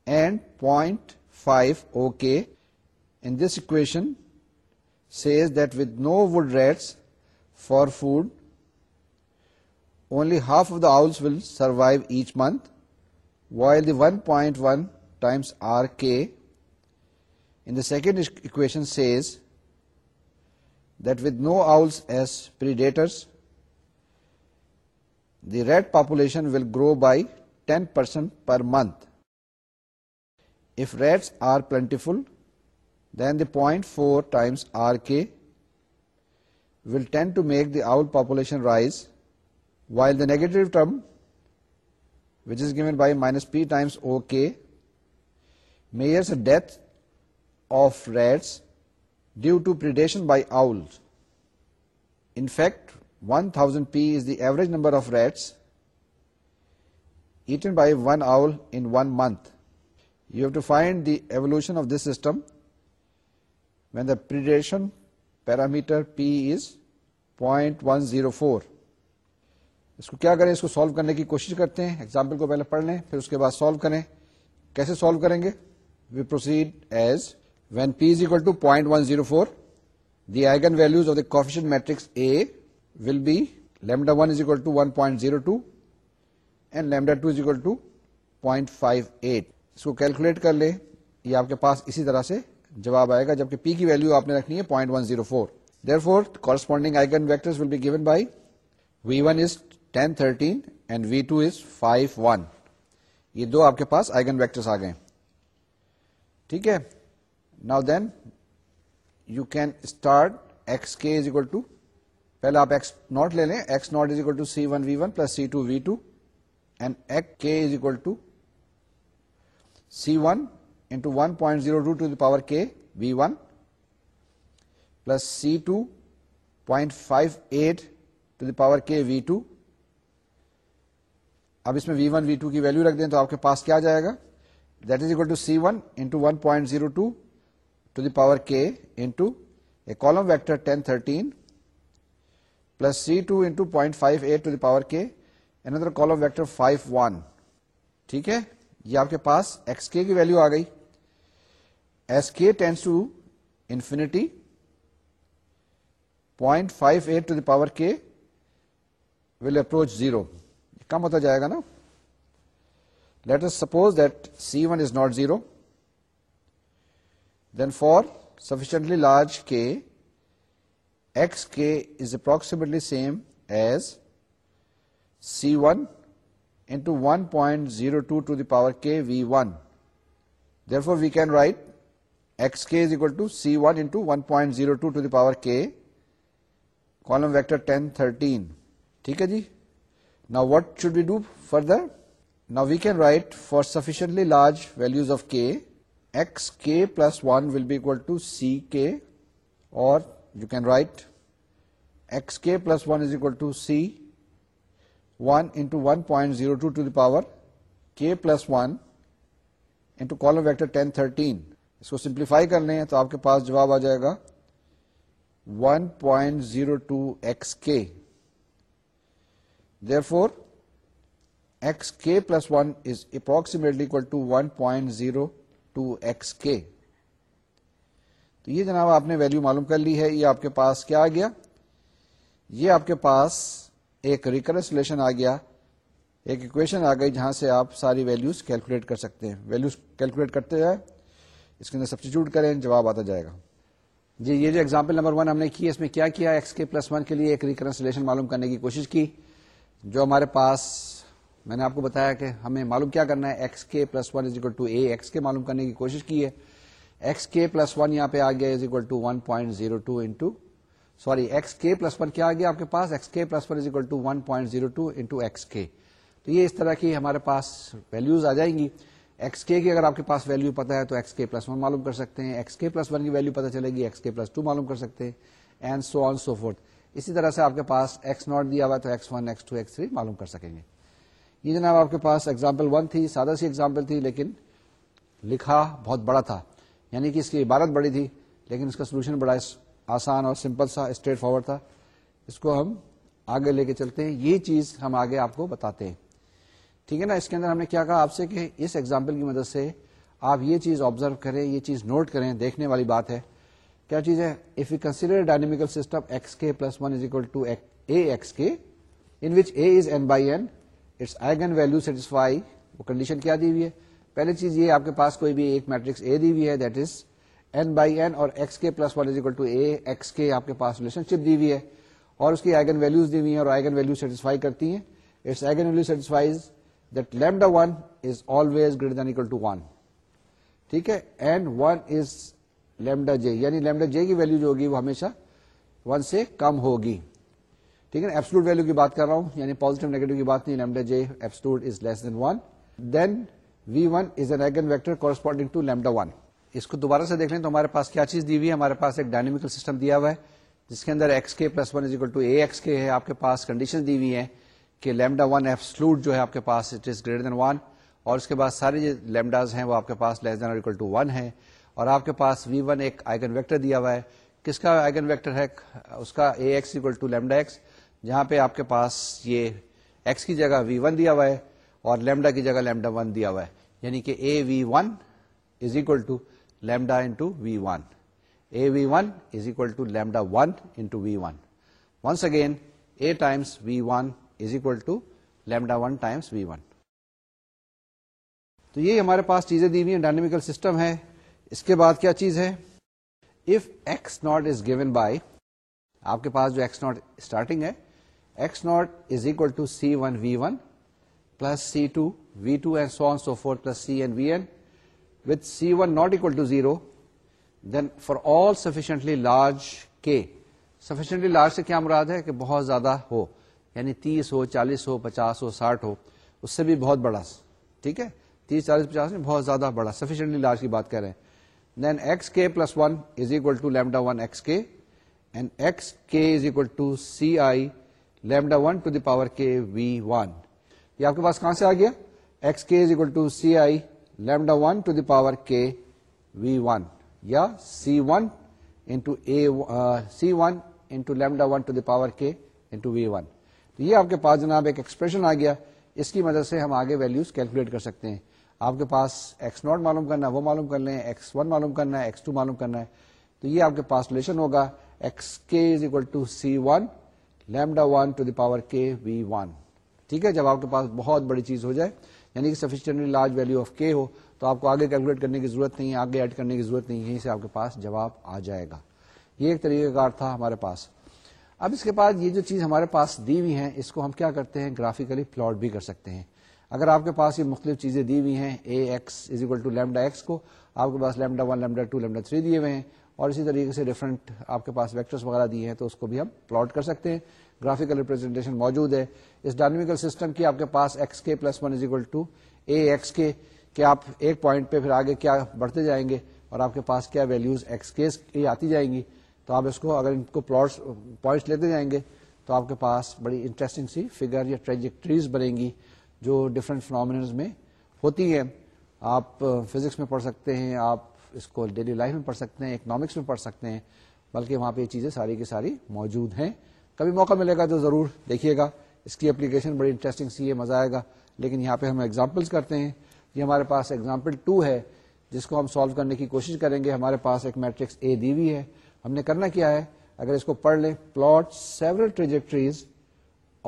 and 0.5 OK. In this equation says that with no wood rats for food, only half of the owls will survive each month, while the 1.1 times RK in the second equation says that with no owls as predators, the rat population will grow by 10% per month. If rats are plentiful, then the 0.4 times Rk will tend to make the owl population rise, while the negative term, which is given by minus p times Ok, measures the death of rats due to predation by owls. In fact, one thousand p is the average number of rats eaten by one owl one month you have to find the evolution of this system when predation parameter p is point one zero four اس کو کیا کریں اس کو solve کرنے کی کوشش کرتے ہیں example کو پہلے پڑھ لیں پھر اس کے بعد سالو کریں کیسے سالو کریں گے we proceed as when p is equal to point one zero four the eigen values of the coefficient matrix A will lambda one equal to one point zero two اینڈا two is equal to point five eight اس کو calculate کر لے یہ آپ کے پاس اسی طرح سے جواب آئے گا جبکہ پی کی ویلو آپ نے رکھنی ہے one one zero four four their corresponding vector will be given by v is ten thirteen and v two is five one یہ دو آپ کے پاس آئیگن ویکٹرس آ گئے ٹھیک ہے now then you can start x k is equal to پہلے آپ x naught لے لیں x naught is equal to c one v one plus c two v two and x k is equal to c one into one point zero two to the power plus c two point five eight to the power k v two اب اس میں وی one وی two کی value رکھ دیں تو آپ کے پاس کیا جائے گا that is equal to c one into one point zero two to the power k into a column vector ten thirteen c two into point five eight to power power k another column vector five one ٹھیک ہے یہ آپ کے پاس x k کی value آ گئی as k tends to infinity point five eight to the power k will approach zero کم ہوتا جائے گا نا let us suppose that c one is not zero then for sufficiently large k x k is approximately same as c one into one point zero two to the power k v one therefore we can write x k is equal to c one into one point zero two to the power k column vector ten thirteen ٹھیک ہے جی نا what should we do further نا we can write for sufficiently large values of k x k plus one will be equal to c k اور you can write x k plus one is equal to c one into one point zero two to the power k plus one into column vector ten اس کو simplify کر لیں تو آپ کے پاس جواب آ جائے گا one point zero two x k therefore x k plus one is approximately equal to one point zero two x k تو یہ جناب آپ نے ویلو معلوم کر لی ہے یہ آپ کے پاس کیا آ گیا یہ آپ کے پاس ایک ریکرس ریلیشن آ گیا ایک اکویشن آ گئی جہاں سے آپ ساری ویلیوز کیلکولیٹ کر سکتے ہیں ویلیوز کیلکولیٹ کرتے جائیں اس کے اندر سبسٹیچیوٹ کریں جواب آتا جائے گا جی یہ جو ایگزامپل نمبر ون ہم نے کی اس میں کیا کیا ایکس کے پلس ون کے لیے ایک ریکرنس ریلیشن معلوم کرنے کی کوشش کی جو ہمارے پاس میں نے آپ کو بتایا کہ ہمیں معلوم کیا کرنا ہے X K plus one is equal to A X K معلوم کرنے کی کوشش کی ہے ایکس کے پلس ون یہاں پہ آ گیا is equal to one point zero two into sorry x k plus one کیا آ گیا آپ کے پاس x k plus one is equal to one point zero two into x k تو یہ اس طرح کی ہمارے پاس ویلوز آ جائیں گی ایکس کے کی اگر آپ کے پاس ویلو پتا ہے تو ایکس کے پلس ون معلوم کر سکتے ہیں ایکس کے پلس ون کی ویلو پتا چلے گی ایکس کے پلس ٹو معلوم کر سکتے ہیں اینڈ سو سو آن اسی طرح سے آپ کے پاس ایکس ناٹ دیا ہوا تو X one X two X three معلوم کر سکیں گے یہ جناب آپ کے پاس ایگزامپل ون تھی سادہ سی ایگزامپل تھی لیکن لکھا بہت بڑا تھا یعنی کہ اس کی عبارت بڑی تھی لیکن اس کا سولوشن بڑا آسان اور سمپل سا اسٹریٹ فارورڈ تھا اس کو ہم آگے لے کے چلتے ہیں یہ چیز ہم آگے آپ کو بتاتے ہیں ٹھیک ہے نا اس کے اندر ہم نے کیا کہا آپ سے کہ اس ایگزامپل کی مدد سے آپ یہ چیز آبزرو کریں یہ چیز نوٹ کریں دیکھنے والی بات ہے کیا چیز ہے if you consider dynamical system x k plus one is equal to A x k in which A is n by n eigen value satisfy وہ کنڈیشن کیا دی ہوئی ہے پہلی چیز یہ آپ کے پاس کوئی بھی ایک میٹرکس اے دی ہوئی ہے that is N by N اور X K plus one is equal to A X K آپ کے پاس ریلیشن شپ دی ہوئی ہے اور اس کی آئگن ویلوز دی ہوئی ہیں اور آئگن ویلو سیٹسفائی کرتی ہیں its eigen value satisfies that lambda one is always greater than equal to one ٹھیک ہے and one is lambda j یعنی لیمڈا جے کی ویلو جو ہوگی وہ ہمیشہ ون سے کم ہوگی ٹھیک ہے ایپسلوٹ ویلو کی بات کر رہا ہوں یعنی پوزیٹو نیگیٹو کی بات نہیں lambda j absolute is less than one then v1 one is an eigen vector corresponding to lambda one اس کو دوبارہ سے دیکھ لیں تو ہمارے پاس کیا چیز دی ہوئی ہے ہمارے پاس ایک ڈائنمیکل سسٹم دیا ہوا ہے جس کے اندر x k plus one is equal to A x k ہے آپ کے پاس کنڈیشن دی ہوئی ہیں کہ لیمڈا ون ایف سلوٹ جو ہے آپ کے پاس it is greater than one اور اس کے بعد سارے جو لیمڈاز ہیں وہ آپ کے پاس لیس دین اور اکول ٹو ون ہے اور آپ کے پاس وی ون ایک آئگن ویکٹر دیا ہوا ہے کس کا آئگن ویکٹر ہے اس کا A x equal to lambda x جہاں پہ آپ کے پاس یہ ایکس کی جگہ وی ون دیا ہوا ہے اور لیمڈا کی جگہ لیمڈا ون دیا ہوا ہے یعنی کہ A V one is equal to lambda into V one A V one is equal to lambda one into V one once again A times V one is equal to lambda one times V one تو یہ ہمارے پاس چیزیں دی ہوئی dynamical system ہے اس کے بعد کیا چیز ہے if x not is given by آپ کے پاس جو ایکس ناٹ اسٹارٹنگ ہے x not is equal to c one v one plus c two v two and so so forth plus c n v n with c one not equal to zero then فارشلی large کے sufficiently large سے کیا مراد ہے کہ بہت زیادہ ہو یعنی تیس ہو چالیس ہو پچاس ہو ساٹھ ہو اس سے بھی بہت بڑا ٹھیک ہے تیس چالیس پچاس بہت زیادہ بڑا سفیشنٹلی لارج کی بات کر رہے ہیں then X K plus one is equal to lambda one X K and X K is equal to C I lambda one to the power K V one یہ آپ کے پاس کہاں سے آ گیا X K is equal to C I lambda one to the power K V one یا C one into A C one into lambda one to the power K into V one تو یہ آپ کے پاس جناب ایک expression آ گیا اس کی مدد سے ہم آگے ویلیوز کیلکولیٹ کر سکتے ہیں آپ کے پاس ایکس ناٹ معلوم کرنا ہے وہ معلوم کر لیں ایکس ون معلوم کرنا ہے ایکس ٹو معلوم کرنا ہے تو یہ آپ کے پاس ریلیشن ہوگا X K is equal to C one lambda one to the power K V one ٹھیک ہے جب آپ کے پاس بہت بڑی چیز ہو جائے یعنی کہ sufficiently large value of k ہو تو آپ کو آگے کیلکولیٹ کرنے کی ضرورت نہیں ہے آگے ایڈ کرنے کی ضرورت نہیں یہیں سے آپ کے پاس جواب آ جائے گا یہ ایک طریقہ کار تھا ہمارے پاس اب اس کے بعد یہ جو چیز ہمارے پاس دی ہوئی ہیں اس کو ہم کیا کرتے ہیں گرافیکلی پلاٹ بھی کر سکتے ہیں اگر آپ کے پاس یہ مختلف چیزیں دی ہوئی ہیں A X X is equal to lambda کو آپ کے پاس lambda one lambda two lambda three دیے ہوئے ہیں اور اسی طریقے سے ڈفرنٹ آپ کے پاس ویکٹرس وغیرہ دیے ہیں تو اس کو بھی ہم پلاٹ کر سکتے ہیں گرافیکل ریپرزینٹیشن موجود ہے اس ڈائنمیکل سسٹم کی آپ کے پاس X K plus one is equal to A X K کہ آپ ایک پوائنٹ پہ پھر آگے کیا بڑھتے جائیں گے اور آپ کے پاس کیا ویلوز ایکس کے آتی جائیں گی تو آپ اس کو اگر ان کو پلاٹس پوائنٹس لیتے جائیں گے تو آپ کے پاس بڑی انٹرسٹنگ سی فگر یا ٹریجیکٹریز بنے گی جو ڈفرینٹ فنامنز میں ہوتی ہیں آپ فزکس میں پڑھ سکتے ہیں آپ اس کو ڈیلی لائف میں پڑھ سکتے ہیں اکنامکس میں پڑھ سکتے ہیں بلکہ وہاں پہ یہ چیزیں ساری کی ساری موجود ہیں کبھی موقع ملے گا تو ضرور دیکھیے گا اس کی اپلیکیشن بڑی انٹرسٹنگ سی ہے مزہ آئے گا لیکن یہاں پہ ہم ایگزامپلس کرتے ہیں یہ ہمارے پاس ایگزامپل ٹو ہے جس کو ہم سالو کرنے کی کوشش کریں گے ہمارے پاس ایک میٹرکس اے دی وی ہے ہم نے کرنا کیا ہے اگر اس کو پڑھ لیں plot several trajectories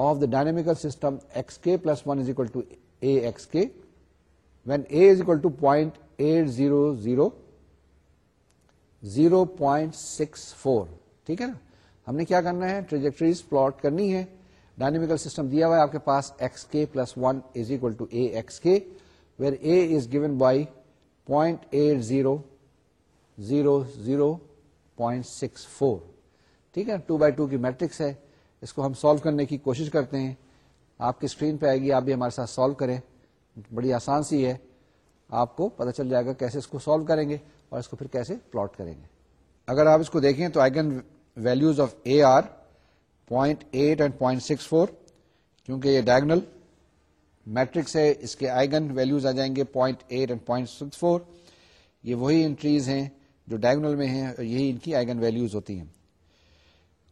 of the dynamical system X K plus one is equal to A X K when A is equal to point eight zero zero zero point six four ٹھیک ہے نا ہم نے کیا کرنا ہے ٹریجیکٹریز پلاٹ کرنی ہے ڈائنمیکل سسٹم دیا ہوا ہے آپ کے پاس X K plus one is equal to A X K where A is given by point eight zero zero zero point six four ٹھیک ہے ٹو بائی ٹو کی میٹرکس ہے اس کو ہم سالو کرنے کی کوشش کرتے ہیں آپ کی اسکرین پہ آئے گی آپ بھی ہمارے ساتھ سالو کریں بڑی آسان سی ہے آپ کو پتہ چل جائے گا کیسے اس کو سالو کریں گے اور اس کو پھر کیسے پلاٹ کریں گے اگر آپ اس کو دیکھیں تو eigen values of A are point eight and point six four کیونکہ یہ ڈائگنل میٹرکس ہے اس کے آئگن ویلوز آ جائیں گے point eight and point six four یہ وہی انٹریز ہیں جو ڈائگنل میں ہیں اور یہی ان کی آئگن ویلوز ہوتی ہیں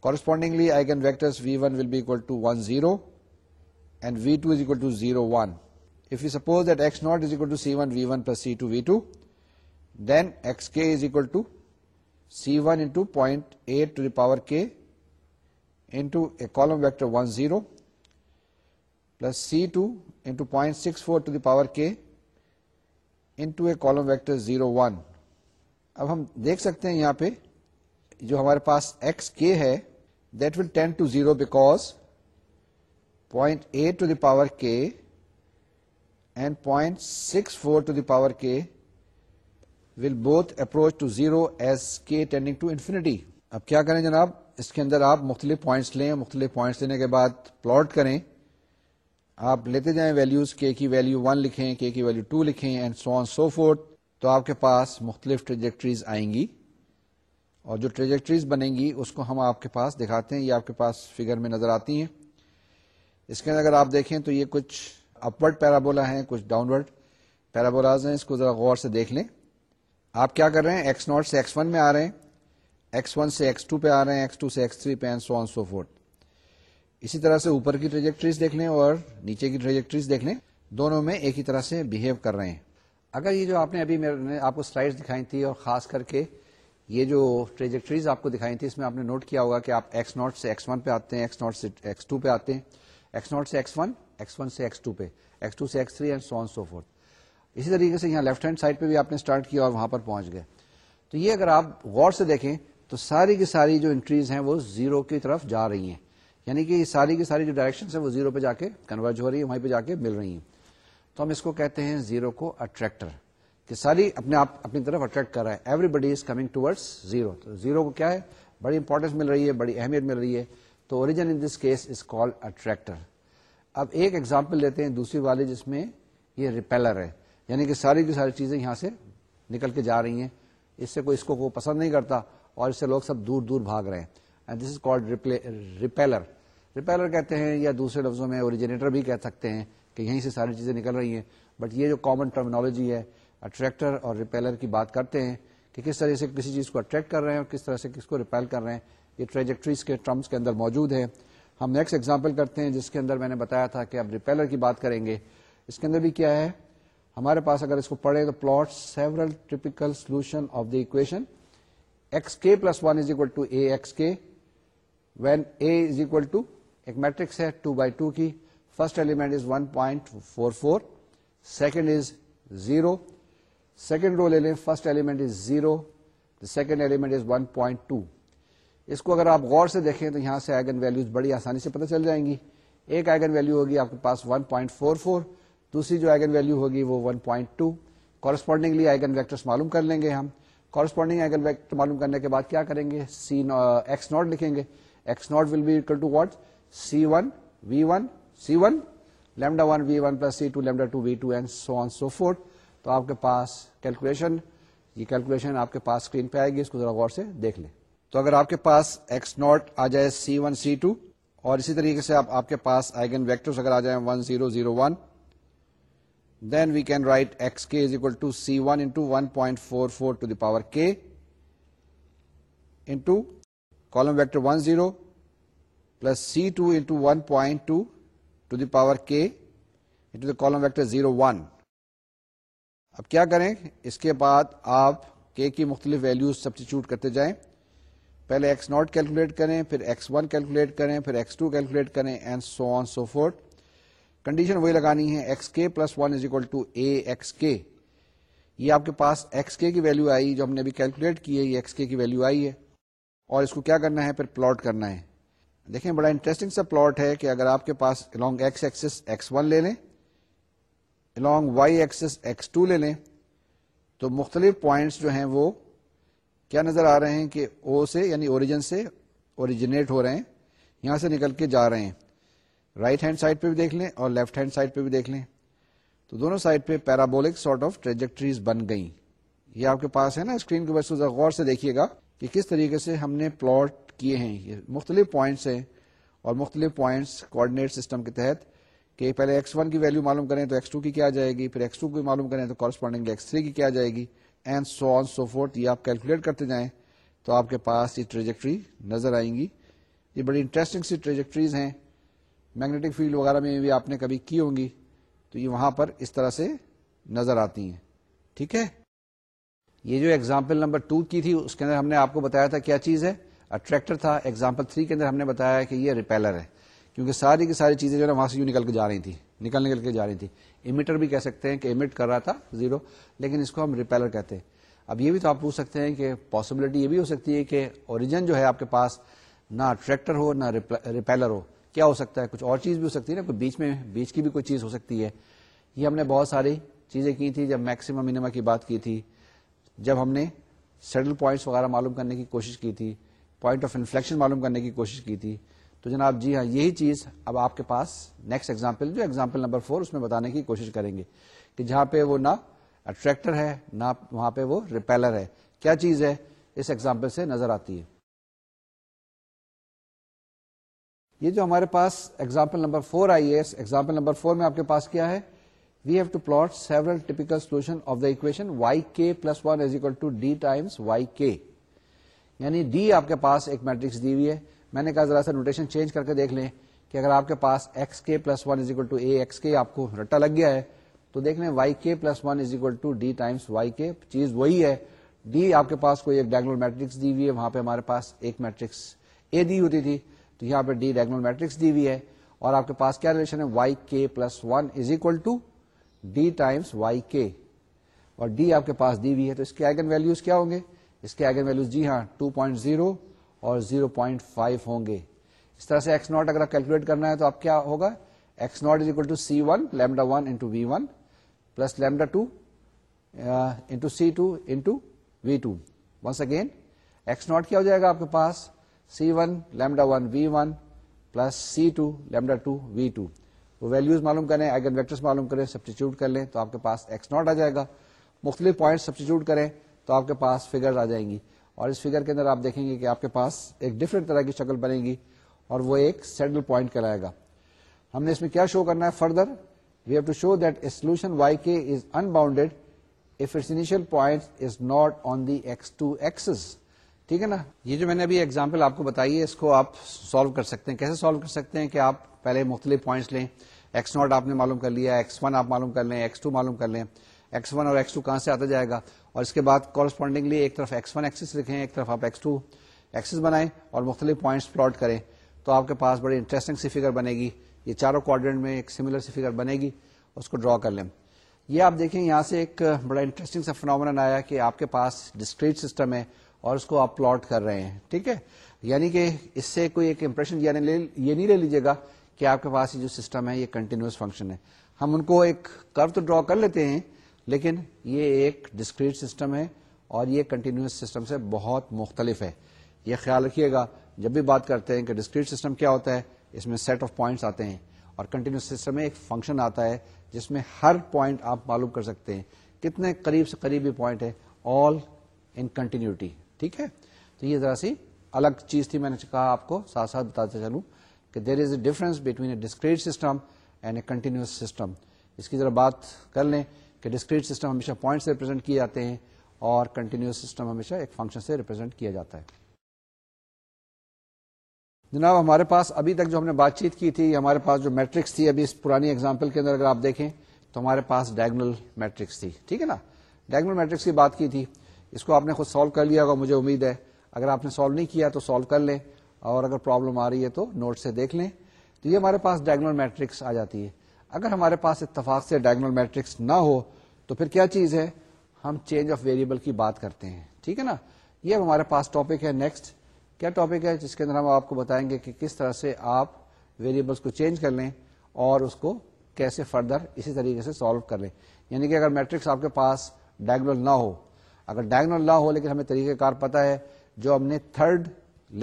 correspondingly eigen vectors V one will be equal to one zero and V two is equal to zero one if you suppose that X naught is equal to C one V one plus C two V two then X K is equal to C one into point eight to the power K into a column vector one zero plus C two into point six four to the power K into a column vector zero one اب ہم دیکھ سکتے ہیں یہاں پہ جو ہمارے پاس ایکس کے ہے that will tend to zero because point eight to the power k and point six four to the power k will both approach to zero as k tending to infinity اب کیا کریں جناب اس کے اندر آپ مختلف points لیں مختلف points لینے کے بعد پلاٹ کریں آپ لیتے جائیں ویلوز کے کی ویلو ون لکھیں کے کی ویلو ٹو لکھیں اینڈ سو سو آن تو آپ کے پاس مختلف ٹریجیکٹریز آئیں گی اور جو ٹریجیکٹریز بنیں گی اس کو ہم آپ کے پاس دکھاتے ہیں یہ آپ کے پاس فگر میں نظر آتی ہیں اس کے اندر اگر آپ دیکھیں تو یہ کچھ اپورڈ پیرابولا ہیں کچھ ڈاؤنورڈ پیرابولاز ہیں اس کو ذرا غور سے دیکھ لیں آپ کیا کر رہے ہیں ایکس ناٹ سے ایکس ون میں آ رہے ہیں ایکس ون سے ایکس ٹو پہ آ رہے ہیں ایکس ایکس ٹو سے تھری پہ سو سو اسی طرح سے اوپر کی ٹریجیکٹریز دیکھ لیں اور نیچے کی ٹریجیکٹریز دیکھ لیں دونوں میں ایک ہی طرح سے بہیو کر رہے ہیں اگر یہ جو آپ نے ابھی میرے آپ کو سلائڈ دکھائی تھی اور خاص کر کے یہ جو ٹریجیکٹریز آپ کو دکھائی تھی اس میں آپ نے نوٹ کیا ہوگا کہ آپ ایکس ناٹ سے ایکس ون پہ آتے ہیں ایکس ناٹ سے ایکس ٹو پہ آتے ہیں ایکس ناٹ سے ایکس ون ایکس ون سے ایکس ٹو پہ ایکس ٹو سے X three and so so forth اسی طریقے سے یہاں لیفٹ ہینڈ سائڈ پہ بھی آپ نے اسٹارٹ کیا اور وہاں پر پہنچ گئے تو یہ اگر آپ غور سے دیکھیں تو ساری کی ساری جو انٹریز ہیں وہ زیرو کی طرف جا رہی ہیں یعنی کہ یہ ساری کی ساری جو ڈائریکشن ہیں وہ زیرو پہ جا کے کنورج ہو رہی ہے وہیں پہ جا کے مل رہی ہیں تو ہم اس کو کہتے ہیں زیرو کو اٹریکٹر کہ ساری اپنے آپ اپنی طرف اٹریکٹ کر رہا ہے everybody is coming towards zero تو زیرو کو کیا ہے بڑی امپورٹینس مل رہی ہے بڑی اہمیت مل رہی ہے تو origin in this case is call attractor اب ایک ایگزامپل لیتے ہیں دوسری والی جس میں یہ ریپیلر ہے یعنی کہ ساری کی ساری چیزیں یہاں سے نکل کے جا رہی ہیں اس سے کوئی اس کو پسند نہیں کرتا اور اس سے لوگ سب دور دور بھاگ رہے ہیں this is call repeller repeller کہتے ہیں یا دوسرے لفظوں میں اوریجنیٹر بھی کہہ سکتے ہیں کہ یہیں سے ساری چیزیں نکل رہی ہیں بٹ یہ جو کامن ٹرمنالوجی ہے اٹریکٹر اور ریپیلر کی بات کرتے ہیں کہ کس طرح سے کسی چیز کو اٹریکٹ کر رہے ہیں اور کس طرح سے کس کو ریپیل کر رہے ہیں یہ ٹریجیکٹریز کے ٹرمس کے اندر موجود ہیں ہم نیکسٹ ایگزامپل کرتے ہیں جس کے اندر میں نے بتایا تھا کہ اب ریپیلر کی بات کریں گے اس کے اندر بھی کیا ہے ہمارے پاس اگر اس کو پڑھے تو plot several typical solution of the equation x k plus one is equal to A x k when A is equal to ایک میٹرکس ہے ٹو بائی ٹو کی first element is one point four four second is zero second row لے لیں first element is zero second element is one point two اس کو اگر آپ غور سے دیکھیں تو یہاں سے آئگن ویلوز بڑی آسانی سے پتہ چل جائیں گی ایک آئگن ویلو ہوگی آپ کے پاس ون پوائنٹ فور فور دوسری جو آئگن ویلو ہوگی وہ 1.2 point two correspondingly eigen vectors معلوم کر لیں گے ہم کورسپونڈنگ آئگن ویکٹر معلوم کرنے کے بعد کیا کریں گے سی ایکس ناٹ لکھیں گے X naught will be equal to what C one V one C one lambda one V one plus C two lambda two V two and so on so forth تو آپ کے پاس calculation یہ calculation آپ کے پاس screen پہ آئے گی اس کو ذرا غور سے دیکھ لیں تو اگر آپ کے پاس ایکس ناٹ آ جائے سی ون سی ٹو اور اسی طریقے سے آپ آپ کے پاس آئگن ویکٹرس اگر آ جائیں one zero zero one then we can write X K is equal to C one into one point four four to the power K power K column vector zero one اب کیا کریں اس کے بعد آپ کے کی مختلف ویلوز سبسٹیچیوٹ کرتے جائیں پہلے ایکس ناٹ کیلکولیٹ کریں پھر ایکس ون کیلکولیٹ کریں پھر ایکس ٹو کیلکولیٹ کریں and so on so forth condition وہی لگانی ہے X K plus one is equal to A X K یہ آپ کے پاس ایکس کے کی ویلو آئی جو ہم نے ابھی کیلکولیٹ کی ہے یہ ایکس کے کی ویلو آئی ہے اور اس کو کیا کرنا ہے پھر پلاٹ کرنا ہے دیکھیں بڑا انٹرسٹنگ سا پلاٹ ہے کہ اگر آپ کے پاس along X axis X one لے لیں along Y axis X two لے لیں تو مختلف پوائنٹس جو ہیں وہ کیا نظر آ رہے ہیں کہ او سے یعنی اوریجن سے اوریجنیٹ ہو رہے ہیں یہاں سے نکل کے جا رہے ہیں رائٹ ہینڈ سائڈ پہ بھی دیکھ لیں اور لیفٹ ہینڈ سائڈ پہ بھی دیکھ لیں تو دونوں سائڈ پہ پیرابولک سارٹ آف ٹریجیکٹریز بن گئی یہ آپ کے پاس ہے نا اسکرین کے بس غور سے دیکھیے گا کہ کس طریقے سے ہم نے پلاٹ کیے ہیں یہ مختلف پوائنٹس ہیں اور مختلف پوائنٹس کوڈینیٹ سسٹم کے تحت کہ پہلے ایکس ون کی ویلو معلوم کریں تو ایکس ٹو کی کیا جائے گی پھر ایکس ٹو کی معلوم کریں تو کارسپونڈنگ ایکس تھری کی کیا جائے گی and so on so forth یہ آپ کیلکولیٹ کرتے جائیں تو آپ کے پاس یہ ٹریجیکٹری نظر آئیں گی یہ بڑی انٹرسٹنگ سی ٹریجیکٹریز ہیں میگنیٹک فیلڈ وغیرہ میں بھی آپ نے کبھی کی ہوں گی تو یہ وہاں پر اس طرح سے نظر آتی ہیں ٹھیک ہے یہ جو ایگزامپل نمبر ٹو کی تھی اس کے اندر ہم نے آپ کو بتایا تھا کیا چیز ہے اٹریکٹر تھا ایگزامپل تھری کے اندر ہم نے بتایا کہ یہ ریپیلر ہے کیونکہ ساری کی ساری چیزیں جو ہے وہاں سے یوں نکل کے جا رہی تھیں نکل نکل کے جا رہی تھی امیٹر بھی کہہ سکتے ہیں کہ امٹ کر رہا تھا زیرو لیکن اس کو ہم ریپیلر کہتے ہیں اب یہ بھی تو آپ پوچھ سکتے ہیں کہ پاسبلٹی یہ بھی ہو سکتی ہے کہ اوریجن جو ہے آپ کے پاس نہ اٹریکٹر ہو نہ ریپیلر ہو کیا ہو سکتا ہے کچھ اور چیز بھی ہو سکتی ہے نا کوئی بیچ میں بیچ کی بھی کوئی چیز ہو سکتی ہے یہ ہم نے بہت ساری چیزیں کی تھی جب میکسیمم منیما کی بات کی تھی جب ہم نے سیڈل پوائنٹس وغیرہ معلوم کرنے کی کوشش کی تھی پوائنٹ آف انفلیکشن معلوم کرنے کی کوشش کی تھی تو جناب جی ہاں یہی چیز اب آپ کے پاس نیکسٹ ایگزامپل جو ایگزامپل نمبر فور اس میں بتانے کی کوشش کریں گے کہ جہاں پہ وہ نہ اٹریکٹر ہے نہ وہاں پہ وہ ریپیلر ہے کیا چیز ہے اس ایگزامپل سے نظر آتی ہے یہ جو ہمارے پاس ایگزامپل نمبر فور آئی ہے ایگزامپل نمبر فور میں آپ کے پاس کیا ہے we have to plot several typical solution of the equation Y K plus one is equal to D times Y K یعنی ڈی آپ کے پاس ایک میٹرکس دی ہوئی ہے میں نے کہا ذرا سا نوٹیشن چینج کر کے دیکھ لیں کہ اگر آپ کے پاس x k plus one is equal to A x k آپ کو رٹا لگ گیا ہے تو دیکھ لیں y k plus one is equal to D times y k چیز وہی ہے ڈی آپ کے پاس کوئی ایک ڈائگنل میٹرکس دی ہوئی ہے وہاں پہ ہمارے پاس ایک میٹرکس اے دی ہوتی تھی تو یہاں پہ ڈی ڈائگنل میٹرکس دی ہوئی ہے اور آپ کے پاس کیا ریلیشن ہے Y K plus one is equal to D times Y K اور ڈی آپ کے پاس دی ہوئی ہے تو اس کے آئگن ویلوز کیا ہوں گے اس کے آئگن ویلوز جی ہاں 2.0 اور 0.5 ہوں گے اس طرح سے ایکس ناٹ اگر آپ کیلکولیٹ کرنا ہے تو آپ کیا ہوگا X naught is equal to C one lambda one into V one plus lambda two into C two into V two once again X naught کیا ہو جائے گا آپ کے پاس C lambda one V one plus C two lambda two V two وہ معلوم کریں vectors معلوم کریں سبسٹیچیوٹ کر لیں تو آپ کے پاس ایکس ناٹ آ جائے گا مختلف پوائنٹ سبسٹیچیوٹ کریں تو آپ کے پاس فگر آ جائیں گی اور اس فگر کے اندر آپ دیکھیں گے کہ آپ کے پاس ایک ڈفرنٹ طرح کی شکل بنے گی اور وہ ایک سیڈل پوائنٹ کرائے گا ہم نے اس میں کیا شو کرنا ہے further we have to show that a solution Y K is unbounded initial point is not on the X two axes ٹھیک ہے نا یہ جو میں نے ابھی ایگزامپل آپ کو بتائی ہے اس کو آپ سالو کر سکتے ہیں کیسے سالو کر سکتے ہیں کہ آپ پہلے مختلف پوائنٹس لیں ایکس ناٹ آپ نے معلوم کر لیا ایکس ون آپ معلوم کر لیں ایکس ٹو معلوم کر لیں ایکس ون اور ایکس ٹو کہاں سے آتا جائے گا اور اس کے بعد کورسپونڈنگلی ایک طرف ایکس ون ایکسس لکھیں ایک طرف آپ ایکس ٹو ایکسس بنائیں اور مختلف پوائنٹس پلاٹ کریں تو آپ کے پاس بڑی انٹرسٹنگ سی فگر بنے گی یہ چاروں کوارڈنٹ میں ایک سملر سی فگر بنے گی اس کو ڈرا کر لیں یہ آپ دیکھیں یہاں سے ایک بڑا انٹرسٹنگ سا فنامنا کہ آپ کے پاس ڈسکریٹ سسٹم ہے اور اس کو آپ پلاٹ کر رہے ہیں ٹھیک ہے یعنی کہ اس سے کوئی ایک امپریشن یعنی یہ نہیں لے لیجیے گا کہ آپ کے پاس یہ جو سسٹم ہے یہ کنٹینیوس فنکشن ہے ہم ان کو ایک کرو تو ڈرا کر لیتے ہیں لیکن یہ ایک ڈسکریٹ سسٹم ہے اور یہ کنٹینیوس سسٹم سے بہت مختلف ہے یہ خیال رکھیے گا جب بھی بات کرتے ہیں کہ ڈسکریٹ سسٹم کیا ہوتا ہے اس میں سیٹ آف پوائنٹس آتے ہیں اور کنٹینیوس سسٹم میں ایک فنکشن آتا ہے جس میں ہر پوائنٹ آپ معلوم کر سکتے ہیں کتنے قریب سے قریب پوائنٹ ہے آل ان کنٹینیوٹی ٹھیک ہے تو یہ ذرا سی الگ چیز تھی میں نے کہا آپ کو ساتھ ساتھ بتاتے چلوں کہ there is a difference between a discrete system and a continuous system اس کی ذرا بات کر لیں کہ ڈسکریٹ سسٹم ہمیشہ پوائنٹ سے ریپرزینٹ کیے جاتے ہیں اور کنٹینیوس سسٹم ہمیشہ ایک فنکشن سے ریپرزینٹ کیا جاتا ہے جناب ہمارے پاس ابھی تک جو ہم نے بات چیت کی تھی ہمارے پاس جو میٹرکس تھی ابھی اس پرانی ایگزامپل کے اندر اگر آپ دیکھیں تو ہمارے پاس ڈائگنل میٹرکس تھی ٹھیک ہے نا ڈائگنل میٹرکس کی بات کی تھی اس کو آپ نے خود سالو کر لیا ہوگا مجھے امید ہے اگر آپ نے سالو نہیں کیا تو سالو کر لیں اور اگر پرابلم آ رہی ہے تو نوٹ سے دیکھ لیں تو یہ ہمارے پاس ڈائگنل میٹرکس آ جاتی ہے اگر ہمارے پاس اتفاق سے ڈائگنل میٹرکس نہ ہو تو پھر کیا چیز ہے ہم چینج آف ویریبل کی بات کرتے ہیں ٹھیک ہے نا یہ ہمارے پاس ٹاپک ہے نیکسٹ کیا ٹاپک ہے جس کے اندر ہم آپ کو بتائیں گے کہ کس طرح سے آپ ویریبلس کو چینج کر لیں اور اس کو کیسے فردر اسی طریقے سے سالو کر لیں یعنی کہ اگر میٹرکس آپ کے پاس ڈائگنل نہ ہو اگر ڈائگنل لا ہو لیکن ہمیں طریقہ کار پتا ہے جو ہم نے تھرڈ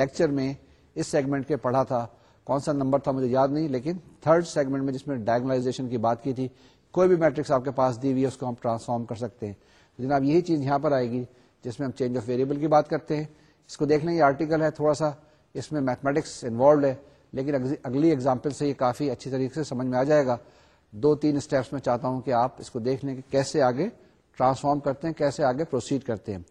لیکچر میں اس سیگمنٹ کے پڑھا تھا کون سا نمبر تھا مجھے یاد نہیں لیکن تھرڈ سیگمنٹ میں جس میں ڈائگنلائزیشن کی بات کی تھی کوئی بھی میٹرکس آپ کے پاس دی ہوئی ہے اس کو ہم ٹرانسفارم کر سکتے ہیں لیکن آپ یہی چیز یہاں پر آئے گی جس میں ہم چینج آف ویریبل کی بات کرتے ہیں اس کو دیکھ لیں یہ آرٹیکل ہے تھوڑا سا اس میں میتھمیٹکس انوالوڈ ہے لیکن اگلی اگزامپل سے یہ کافی اچھی طریقے سے سمجھ میں آ جائے گا دو تین اسٹیپس میں چاہتا ہوں کہ آپ اس کو دیکھ لیں کہ کیسے آگے ٹرانسفارم کرتے ہیں کیسے آگے پروسیڈ کرتے ہیں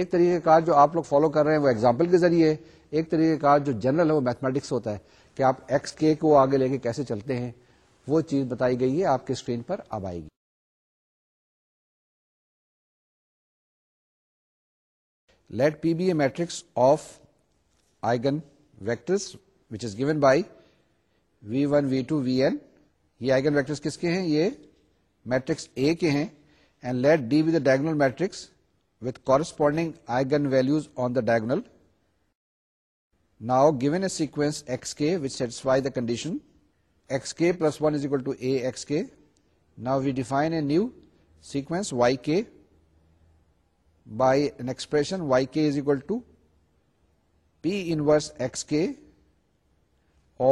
ایک طریقہ کار جو آپ لوگ فالو کر رہے ہیں وہ ایگزامپل کے ذریعے ایک طریقہ کار جو جنرل ہے وہ میتھمیٹکس ہوتا ہے کہ آپ ایکس کے کو آگے لے کے کیسے چلتے ہیں وہ چیز بتائی گئی ہے آپ کے اسکرین پر اب آئے گی let P be a matrix of eigen vectors which is given by v one v two v n یہ آئیگن ویکٹرس کس کے ہیں یہ میٹرکس اے کے ہیں let D diagonal matrix with corresponding eigen values diagonal now given a sequence Y the condition a new sequence Y K by an expression Y K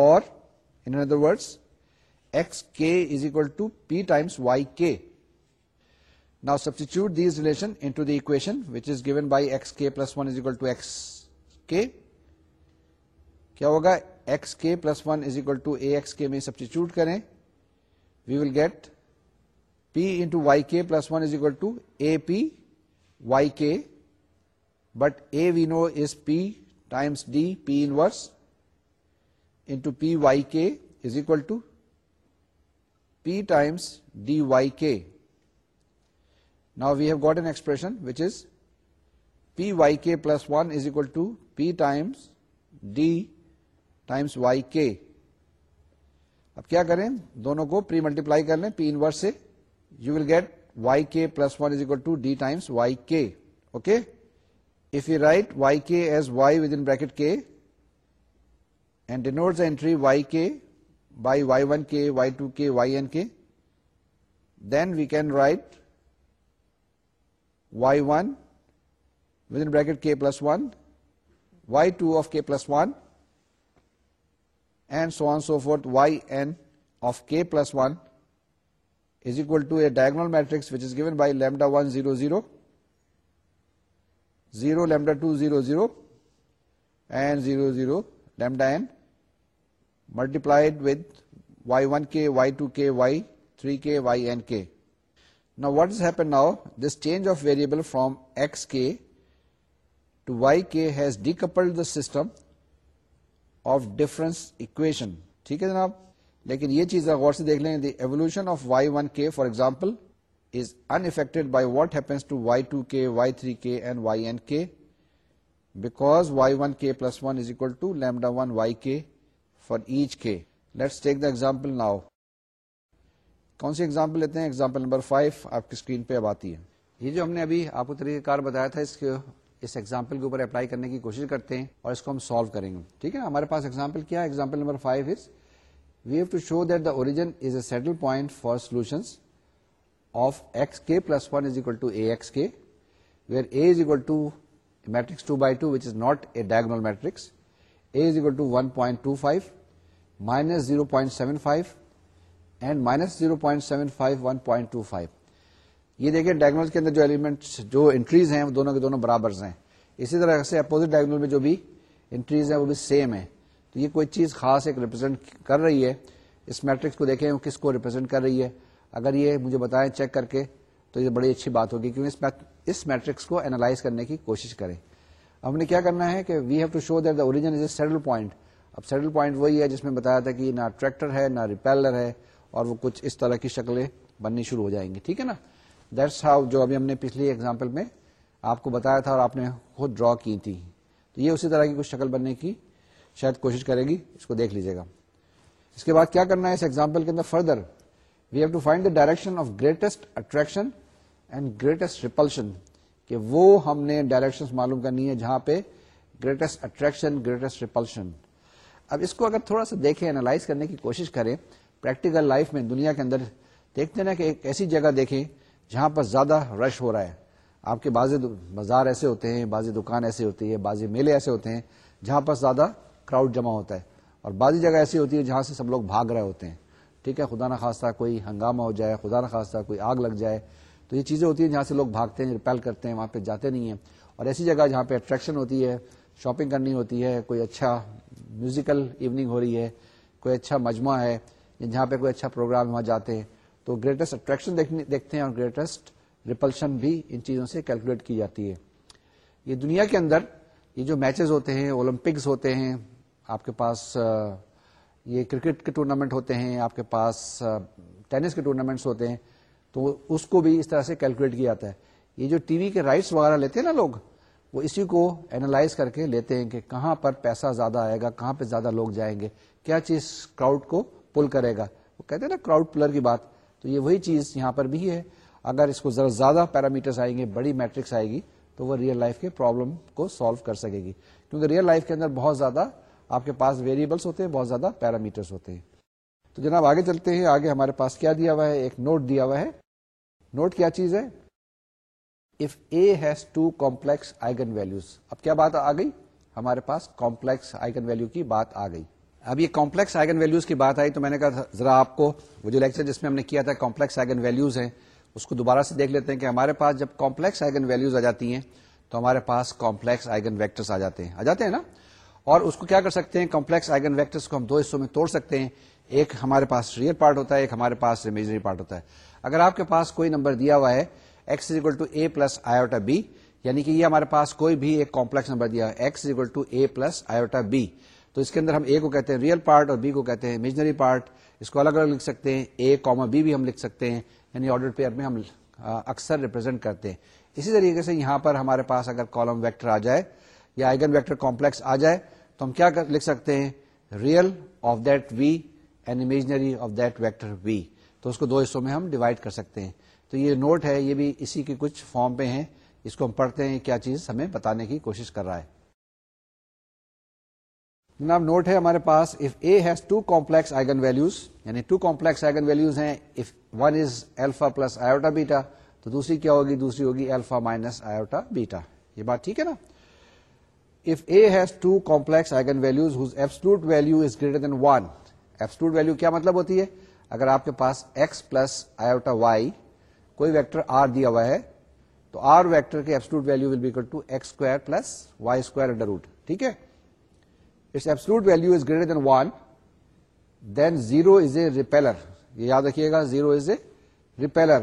اور inverse S K now substitute these relations which is given by x plus one is equal to کے کیا ہوگا x k plus one is equal to A x k میں substitute کریں we will get P into y K plus one is equal to A P Y K but A we know is P times D P piece into P Y K is equal to P times D Y K now we have got an expression which is P y k plus one is equal to P times D times y k اب کیا کریں دونوں کو پری multiply کر لیں inverse سے you will get Y K plus one is equal to D times Y K okay if you write Y K as Y within bracket K and denote entry Y K by Y one K Y two K Y N K then we can write y1 within bracket k plus 1, y2 of k plus 1, and so on so forth, yn of k plus 1 is equal to a diagonal matrix which is given by lambda 1, 0, 0, 0, lambda 2, 0, 0, and 0, 0, lambda n, multiplied with y1k, y2k, y3k, yn k. What is happen now this change of variable from K has decoupled the system of difference equation ٹھیک ہے جناب لیکن یہ چیز غور سے دیکھ لیں the evolution of y one k for example is unaffected by what happens to y two k y three k and y n k because y one k plus one is equal to lambda one y k for each k let's take the example now کون سی example لیتے ہیں example number five آپ کی screen پہ اب آتی ہے یہ جو ہم نے ابھی آپ کو طریقہ کار بتایا تھا اس کے اس ایگزامپل کے اوپر اپلائی کرنے کی کوشش کرتے ہیں اور اس کو ہم سالو کریں گے ٹھیک ہے ہمارے پاس ایگزامپل کیا example number five is we have to show that the origin is a saddle point for solution of X K plus one is equal to A X K where A is equal to matrix two by two which is not a diagonal matrix A is equal to one point two five minus zero point seven five and minus zero point seven five one point two five یہ دیکھیں diagonal کے اندر جو element جو entries ہیں وہ دونوں دونوں کے برابر ہیں اسی طرح سے اپوزٹ ڈائگنل میں جو بھی انٹریز ہیں وہ بھی سیم ہے تو یہ کوئی چیز خاص ایک ریپرزینٹ کر رہی ہے اس میٹرکس کو دیکھیں کس کو ریپرزینٹ کر رہی ہے اگر یہ مجھے بتائیں چیک کر کے تو یہ بڑی اچھی بات ہوگی کیونکہ اس میٹرکس کو اینالائز کرنے کی کوشش کریں اب ہم نے کیا کرنا ہے کہ we have to show that the origin is a saddle point اب سیٹل پوائنٹ وہی ہے جس میں بتایا تھا کہ نہ ٹریکٹر ہے نہ ریپیلر ہے اور وہ کچھ اس طرح کی شکلیں بننی شروع ہو جائیں گی ٹھیک ہے نا دیٹس ہاؤ جو ابھی ہم نے پچھلی ایگزامپل میں آپ کو بتایا تھا اور آپ نے خود ڈرا کی تھی تو یہ اسی طرح کی کچھ شکل بننے کی شاید کوشش کرے گی اس کو دیکھ لیجیے گا اس کے بعد کیا کرنا ہے اس ایگزامپل کے اندر further we have to find the direction of greatest attraction and greatest repulsion کہ وہ ہم نے ڈائریکشن معلوم کرنی ہے جہاں پہ گریٹسٹ اٹریکشن گریٹسٹ ریپلشن اب اس کو اگر تھوڑا سا دیکھیں کرنے کی کوشش کریں پریکٹیکل لائف میں دنیا کے اندر دیکھتے نا کہ ایک ایسی جگہ دیکھیں جہاں پر زیادہ رش ہو رہا ہے آپ کے بازی بازار ایسے ہوتے ہیں بازی دکان ایسے ہوتی ہے بازی میلے ایسے ہوتے ہیں جہاں پر زیادہ کراؤڈ جمع ہوتا ہے اور بازی جگہ ایسی ہوتی ہے جہاں سے سب لوگ بھاگ رہے ہوتے ہیں ٹھیک ہے خدا نخواستہ کوئی ہنگامہ ہو جائے خدا نہ خواصہ کوئی آگ لگ جائے تو یہ چیزیں ہوتی ہیں جہاں سے لوگ بھاگتے ہیں ریپیل کرتے ہیں وہاں پہ جاتے نہیں ہیں اور ایسی جگہ جہاں پہ اٹریکشن ہوتی ہے شاپنگ کرنی ہوتی ہے کوئی اچھا میوزیکل ایوننگ ہو رہی ہے کوئی اچھا مجمع ہے جہاں پہ کوئی اچھا پروگرام وہاں جاتے ہیں تو گریٹسٹ اٹریکشن دیکھتے ہیں اور گریٹسٹ ریپلشن بھی ان چیزوں سے کیلکولیٹ کی جاتی ہے یہ دنیا کے اندر یہ جو میچز ہوتے ہیں اولمپکس ہوتے ہیں آپ کے پاس یہ کرکٹ کے ٹورنامنٹ ہوتے ہیں آپ کے پاس ٹینس کے ٹورنامنٹس ہوتے ہیں تو اس کو بھی اس طرح سے کیلکولیٹ کیا جاتا ہے یہ جو ٹی وی کے رائٹس وغیرہ لیتے ہیں نا لوگ وہ اسی کو اینالائز کر کے لیتے ہیں کہ کہاں پر پیسہ زیادہ آئے گا کہاں پہ زیادہ لوگ جائیں گے کیا چیز کراؤڈ کو پل کرے گا وہ کہتے ہیں نا کراؤڈ پلر کی بات تو یہ وہی چیز یہاں پر بھی ہے اگر اس کو ذرا زیادہ پیرامیٹرس آئیں گے بڑی میٹرکس آئے گی تو وہ ریئل لائف کے پرابلم کو سالو کر سکے گی کیونکہ ریئل لائف کے اندر بہت زیادہ آپ کے پاس ویریبلس ہوتے ہیں بہت زیادہ پیرامیٹرس ہوتے ہیں تو جناب آگے چلتے ہیں آگے ہمارے پاس کیا دیا ہوا ہے ایک نوٹ دیا ہوا ہے نوٹ کیا چیز ہے if A has two complex eigenvalues اب کیا بات آ گئی ہمارے پاس کمپلیکس آئگن ویلو کی بات آ گئی اب یہ کمپلیکس آئگن ویلوز کی بات آئی تو میں نے کہا ذرا آپ کو وہ جو لیکچر جس میں ہم نے کیا تھا کمپلیکس آئگن ویلوز ہیں اس کو دوبارہ سے دیکھ لیتے ہیں کہ ہمارے پاس جب کمپلیکس آئگن ویلوز آ جاتی ہیں تو ہمارے پاس کمپلیکس آئگن ویکٹرس آ جاتے ہیں آ جاتے ہیں نا اور اس کو کیا کر سکتے ہیں کمپلیکس آئگن ویکٹرس کو ہم دو حصوں میں توڑ سکتے ہیں ایک ہمارے پاس ریئر پارٹ ہوتا ہے ایک ہمارے پاس ریمیجری پارٹ ہوتا ہے اگر آپ کے پاس کوئی نمبر دیا ہوا ہے X equal to A plus iota B یعنی کہ یہ ہمارے پاس کوئی بھی ایک کمپلیکس نمبر دیا ہوا ہے equal to A plus iota B تو اس کے اندر ہم اے کو کہتے ہیں ریئل پارٹ اور بی کو کہتے ہیں امیجنری پارٹ اس کو الگ الگ لکھ سکتے ہیں اے کاما بی بھی ہم لکھ سکتے ہیں یعنی آڈر پیئر میں ہم اکثر ریپرزینٹ کرتے ہیں اسی طریقے سے یہاں پر ہمارے پاس اگر کالم ویکٹر آ جائے یا آئگن ویکٹر کمپلیکس آ جائے تو ہم کیا لکھ سکتے ہیں real of that v and imaginary of that vector v تو اس کو دو حصوں میں ہم ڈیوائڈ کر سکتے ہیں تو یہ نوٹ ہے یہ بھی اسی کے کچھ فارم پہ ہیں اس کو ہم پڑھتے ہیں کیا چیز ہمیں بتانے کی کوشش کر رہا ہے جناب نوٹ ہے ہمارے پاس if A has two complex eigenvalues یعنی ٹو کمپلیکس آئگن ویلوز ہیں if one is alpha plus iota beta تو دوسری کیا ہوگی دوسری ہوگی الفا مائنس آئیوٹا بیٹا یہ بات ٹھیک ہے نا if A has two complex eigenvalues whose absolute value is greater than one absolute value کیا مطلب ہوتی ہے اگر آپ کے پاس ایکس پلس آئیوٹا وائی کوئی ویکٹر آر دیا ہوا ہے تو آر ویکٹر کے absolute value will be equal to X square plus Y square under root ٹھیک ہے its absolute value is greater than one then zero is a repeller یہ یاد رکھیے گا zero is a repeller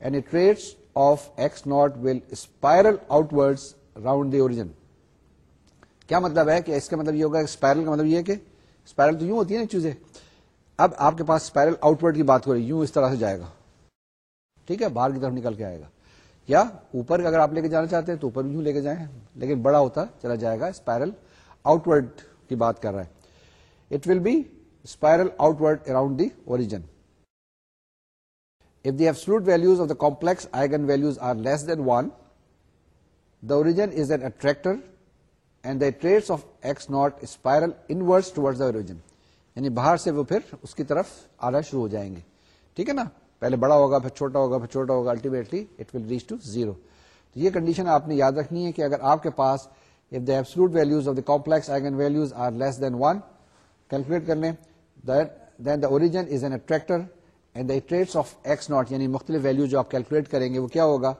and iterates of x naught will spiral outward round the origin کیا مطلب ہے کہ اس کا مطلب یہ ہوگا اسپائرل کا مطلب یہ ہے کہ اسپائرل تو یوں ہوتی ہے نا چیزیں اب آپ کے پاس اسپائرل آؤٹ ورڈ کی بات کریں یوں اس طرح سے جائے گا ٹھیک ہے باہر کی طرف نکل کے آئے گا یا اوپر اگر آپ لے کے جانا چاہتے ہیں تو اوپر بھی یوں لے کے جائیں لیکن بڑا ہوتا چلا جائے گا اسپائرل آؤٹ ورڈ کی بات کر رہا ہے it will be spiral outward around the origin if the absolute values of the complex eigenvalues are less than one the origin is an attractor and the iterates of X naught spiral inward ٹوڈ the origin یعنی باہر سے وہ پھر اس کی طرف آنا شروع ہو جائیں گے ٹھیک ہے نا پہلے بڑا ہوگا پھر چھوٹا ہوگا پھر چھوٹا ہوگا ultimately it will reach to zero یہ کنڈیشن آپ نے یاد رکھنی ہے کہ اگر آپ کے پاس if the the the the absolute values of of complex eigenvalues are less than 1 calculate then origin is an attractor and x یعنی مختلف جو آپ کیلکولیٹ کریں گے وہ کیا ہوگا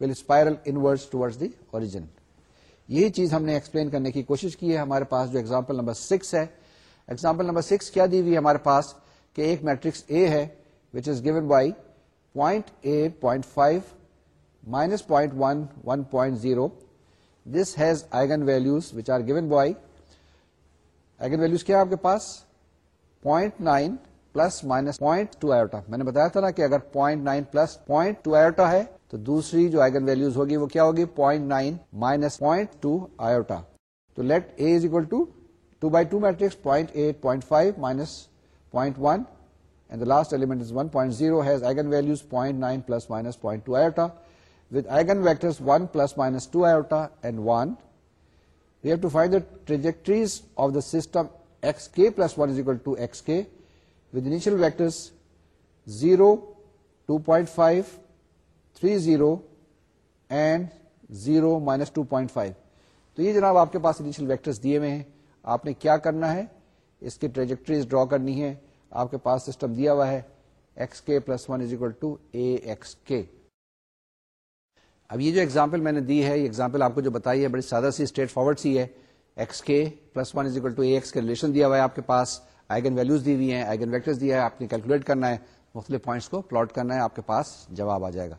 will spiral inwards the origin یہی چیز ہم نے ایکسپلین کرنے کی کوشش کی ہے ہمارے پاس جو ایگزامپل ایگزامپل نمبر نمبر 6 6 ہے کیا دی ہوئی ہمارے پاس کہ ایک میٹرکس اے ہے which is given by point point point A five minus one one this has eigenvalues which are given by eigenvalues کیا آپ کے پاس point nine plus minus point two iota میں نے بتایا تھا نا کہ اگر point nine plus point two پوائنٹا ہے تو دوسری جو آئگن ویلوز ہوگی وہ کیا ہوگی point nine minus point two پوائنٹا تو let A is equal to two by two matrix point eight point five minus point one and the last element is one point zero has eigenvalues point nine plus minus point two پوائنٹا 1 K plus to zero with five three zero and zero minus two point five تو یہ جناب آپ کے پاس initial vectors دیے ہوئے ہیں آپ نے کیا کرنا ہے اس کی ٹریجیکٹریز ڈرا کرنی ہے آپ کے پاس سسٹم دیا ہوا ہے X K K plus one is equal to A اب یہ جو ایگزامپل میں نے دی ہے یہ ایگزامپل آپ کو جو بتائی ہے بڑی سادہ سی اسٹریٹ فارورڈ سی ہے X X K K plus one is equal to relation دیا دیا ہوا ہے ہے آپ آپ پاس آئگن آئگن ویلوز دی ہوئی ہیں ویکٹرز نے کیلکولیٹ کرنا ہے مختلف پوائنٹس کو پلاٹ کرنا ہے آپ کے پاس جواب آ جائے گا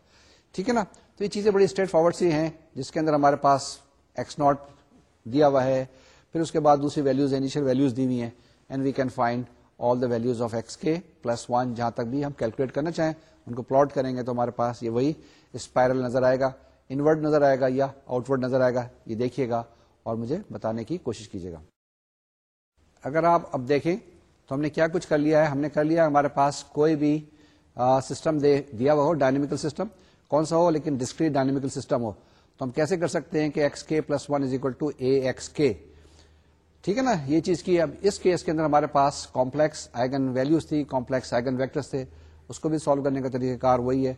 ٹھیک ہے نا تو یہ چیزیں بڑی اسٹریٹ فارورڈ سی ہیں جس کے اندر ہمارے پاس ایکس ناٹ دیا ہوا ہے پھر اس کے بعد دوسری ویلوز انیشیل ویلوز دی ہوئی ہیں and we can find all the values of X K plus one جہاں تک بھی ہم کیلکولیٹ کرنا چاہیں ان کو پلاٹ کریں گے تو ہمارے پاس یہ وہی اسپائرل نظر آئے گا انورڈ نظر آئے گا یا آؤٹورڈ نظر آئے گا یہ دیکھیے گا اور مجھے بتانے کی کوشش کیجیے گا اگر آپ اب دیکھیں تو ہم نے کیا کچھ کر لیا ہے ہم نے کر لیا ہمارے پاس کوئی بھی سسٹم دیا ہوا ہو ڈائنمیکل سسٹم کون سا ہو لیکن ڈسکریٹ ڈائنمیکل سسٹم ہو تو ہم کیسے کر سکتے ہیں کہ x k plus one is equal to A x k ٹھیک ہے نا یہ چیز کی اب اس کیس کے اندر ہمارے پاس کمپلیکس آئگن ویلوز تھی کمپلیکس آئگن ویکٹرس تھے اس کو بھی سالو کرنے کا طریقہ کار وہی ہے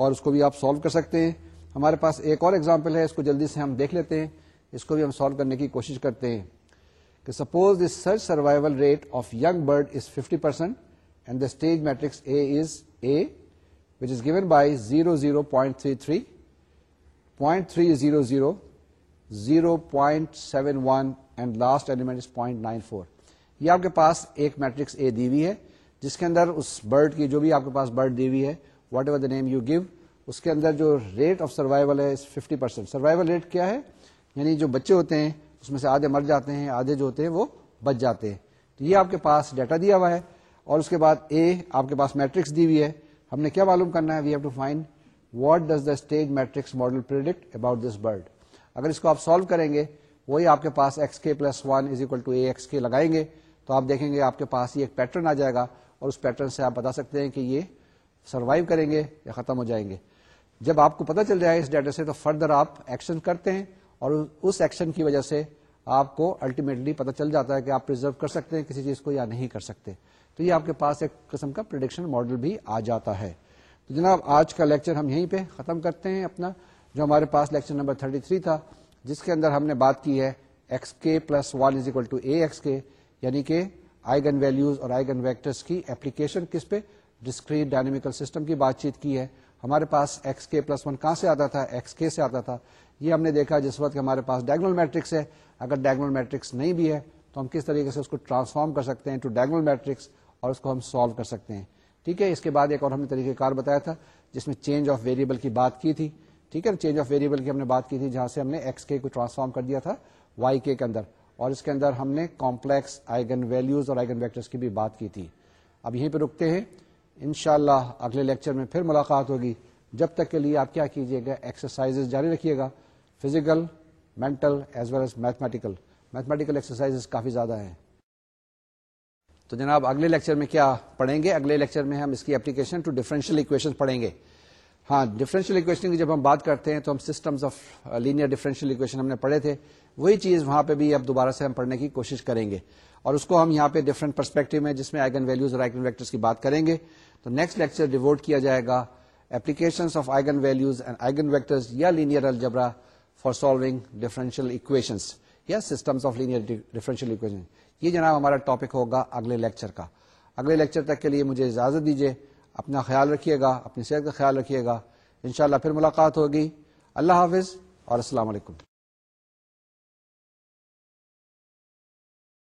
اور اس کو بھی آپ سالو کر سکتے ہیں ہمارے پاس ایک اور ایگزامپل ہے اس کو جلدی سے ہم دیکھ لیتے ہیں اس کو بھی ہم سالو کرنے کی کوشش کرتے ہیں کہ suppose this search survival rate of young bird is fifty percent and the stage matrix A is A which is given by zero zero point three three point three zero zero zero point seven one and last element is point nine four یہ آپ کے پاس ایک matrix a دی ہوئی ہے جس کے اندر اس برڈ کی جو بھی آپ کے پاس برڈ دی ہوئی ہے whatever the name you give اس کے اندر جو ریٹ آف سروائول ہے ففٹی پرسینٹ سروائول ریٹ کیا ہے یعنی جو بچے ہوتے ہیں اس میں سے آدھے مر جاتے ہیں آدھے جو ہوتے ہیں وہ بچ جاتے ہیں تو یہ آپ کے پاس ڈیٹا دیا ہوا ہے اور اس کے بعد اے آپ کے پاس میٹرکس دی ہوئی ہے ہم نے کیا معلوم کرنا ہے we have to find what does the stage matrix model product about this bird اگر اس کو آپ سالو کریں گے وہی آپ کے پاس X K plus one is equal to A X K لگائیں گے تو آپ دیکھیں گے آپ کے پاس یہ ایک پیٹرن آ جائے گا اور اس پیٹرن سے آپ بتا سکتے ہیں کہ یہ سروائو کریں گے یا ختم ہو جائیں گے جب آپ کو پتا چل جائے اس ڈیٹا سے تو فردر آپ ایکشن کرتے ہیں اور اس ایکشن کی وجہ سے آپ کو الٹیمیٹلی پتا چل جاتا ہے کہ آپ پرزرو کر سکتے ہیں کسی چیز کو یا نہیں کر سکتے تو یہ آپ کے پاس ایک قسم کا پروڈکشن ماڈل بھی آ جاتا ہے تو جناب آج کا لیکچر ہم یہیں پہ ختم کرتے ہیں اپنا جو ہمارے پاس لیکچر نمبر 33 تھا جس کے اندر ہم نے بات کی ہے x k plus one is equal to A x k یعنی کہ آئیگن ویلوز اور آئگن ویکٹرس کی ایپلیکیشن کس پہ ڈسکریٹ ڈائنمیکل سسٹم کی بات چیت کی ہے ہمارے پاس ایکس کے پلس ون کہاں سے آتا تھا ایکس کے سے آتا تھا یہ ہم نے دیکھا جس وقت ہمارے پاس ڈائگنل میٹرکس ہے اگر ڈائگنل میٹرکس نہیں بھی ہے تو ہم کس طریقے سے اس کو ٹرانسفارم کر سکتے ہیں ٹو ڈائگنل میٹرکس اور اس کو ہم سالو کر سکتے ہیں ٹھیک ہے اس کے بعد ایک اور ہم نے طریقہ کار بتایا تھا جس میں چینج آف ویریبل کی بات کی تھی ٹھیک ہے چینج آف ویریبل کی ہم نے بات کی تھی جہاں سے ہم نے ایکس کے کو ٹرانسفارم کر دیا تھا وائی کے اندر اور اس کے اندر ہم نے کمپلیکس آئگن ویلوز اور آئگن کی بھی بات کی تھی اب یہیں پہ رکتے ہیں انشاءاللہ شاء اللہ اگلے لیکچر میں پھر ملاقات ہوگی جب تک کے لیے آپ کیا کیجیے گا ایکسرسائز جاری رکھیے گا physical mental as well as mathematical mathematical exercise کافی زیادہ ہیں تو جناب اگلے لیکچر میں کیا پڑھیں گے اگلے لیکچر میں ہم اس کی اپلیکیشن ٹو اکویشن پڑھیں گے ہاں ڈیفرنشیل اکویشن کی جب ہم بات کرتے ہیں تو ہم سسٹمز آف لینئر ڈیفرنشیل ہم نے پڑھے تھے وہی چیز وہاں پہ بھی اب دوبارہ سے ہم پڑھنے کی کوشش کریں گے اور اس کو ہم یہاں پہ ڈفرنٹ پرسپیکٹو میں جس میں آئگن ویلوز اور آئگن ویکٹرس کی بات کریں گے تو نیکسٹ لیکچر ڈیوٹ کیا جائے گا application of eigenvalues and eigenvectors یا linear algebra for differential equation یا systems of linear differential equation یہ جناب ہمارا ٹاپک ہوگا اگلے لیکچر کا اگلے لیکچر تک کے لیے مجھے اجازت دیجیے اپنا خیال رکھیے گا اپنی صحت کا خیال رکھیے گا انشاءاللہ پھر ملاقات ہوگی اللہ حافظ اور السلام علیکم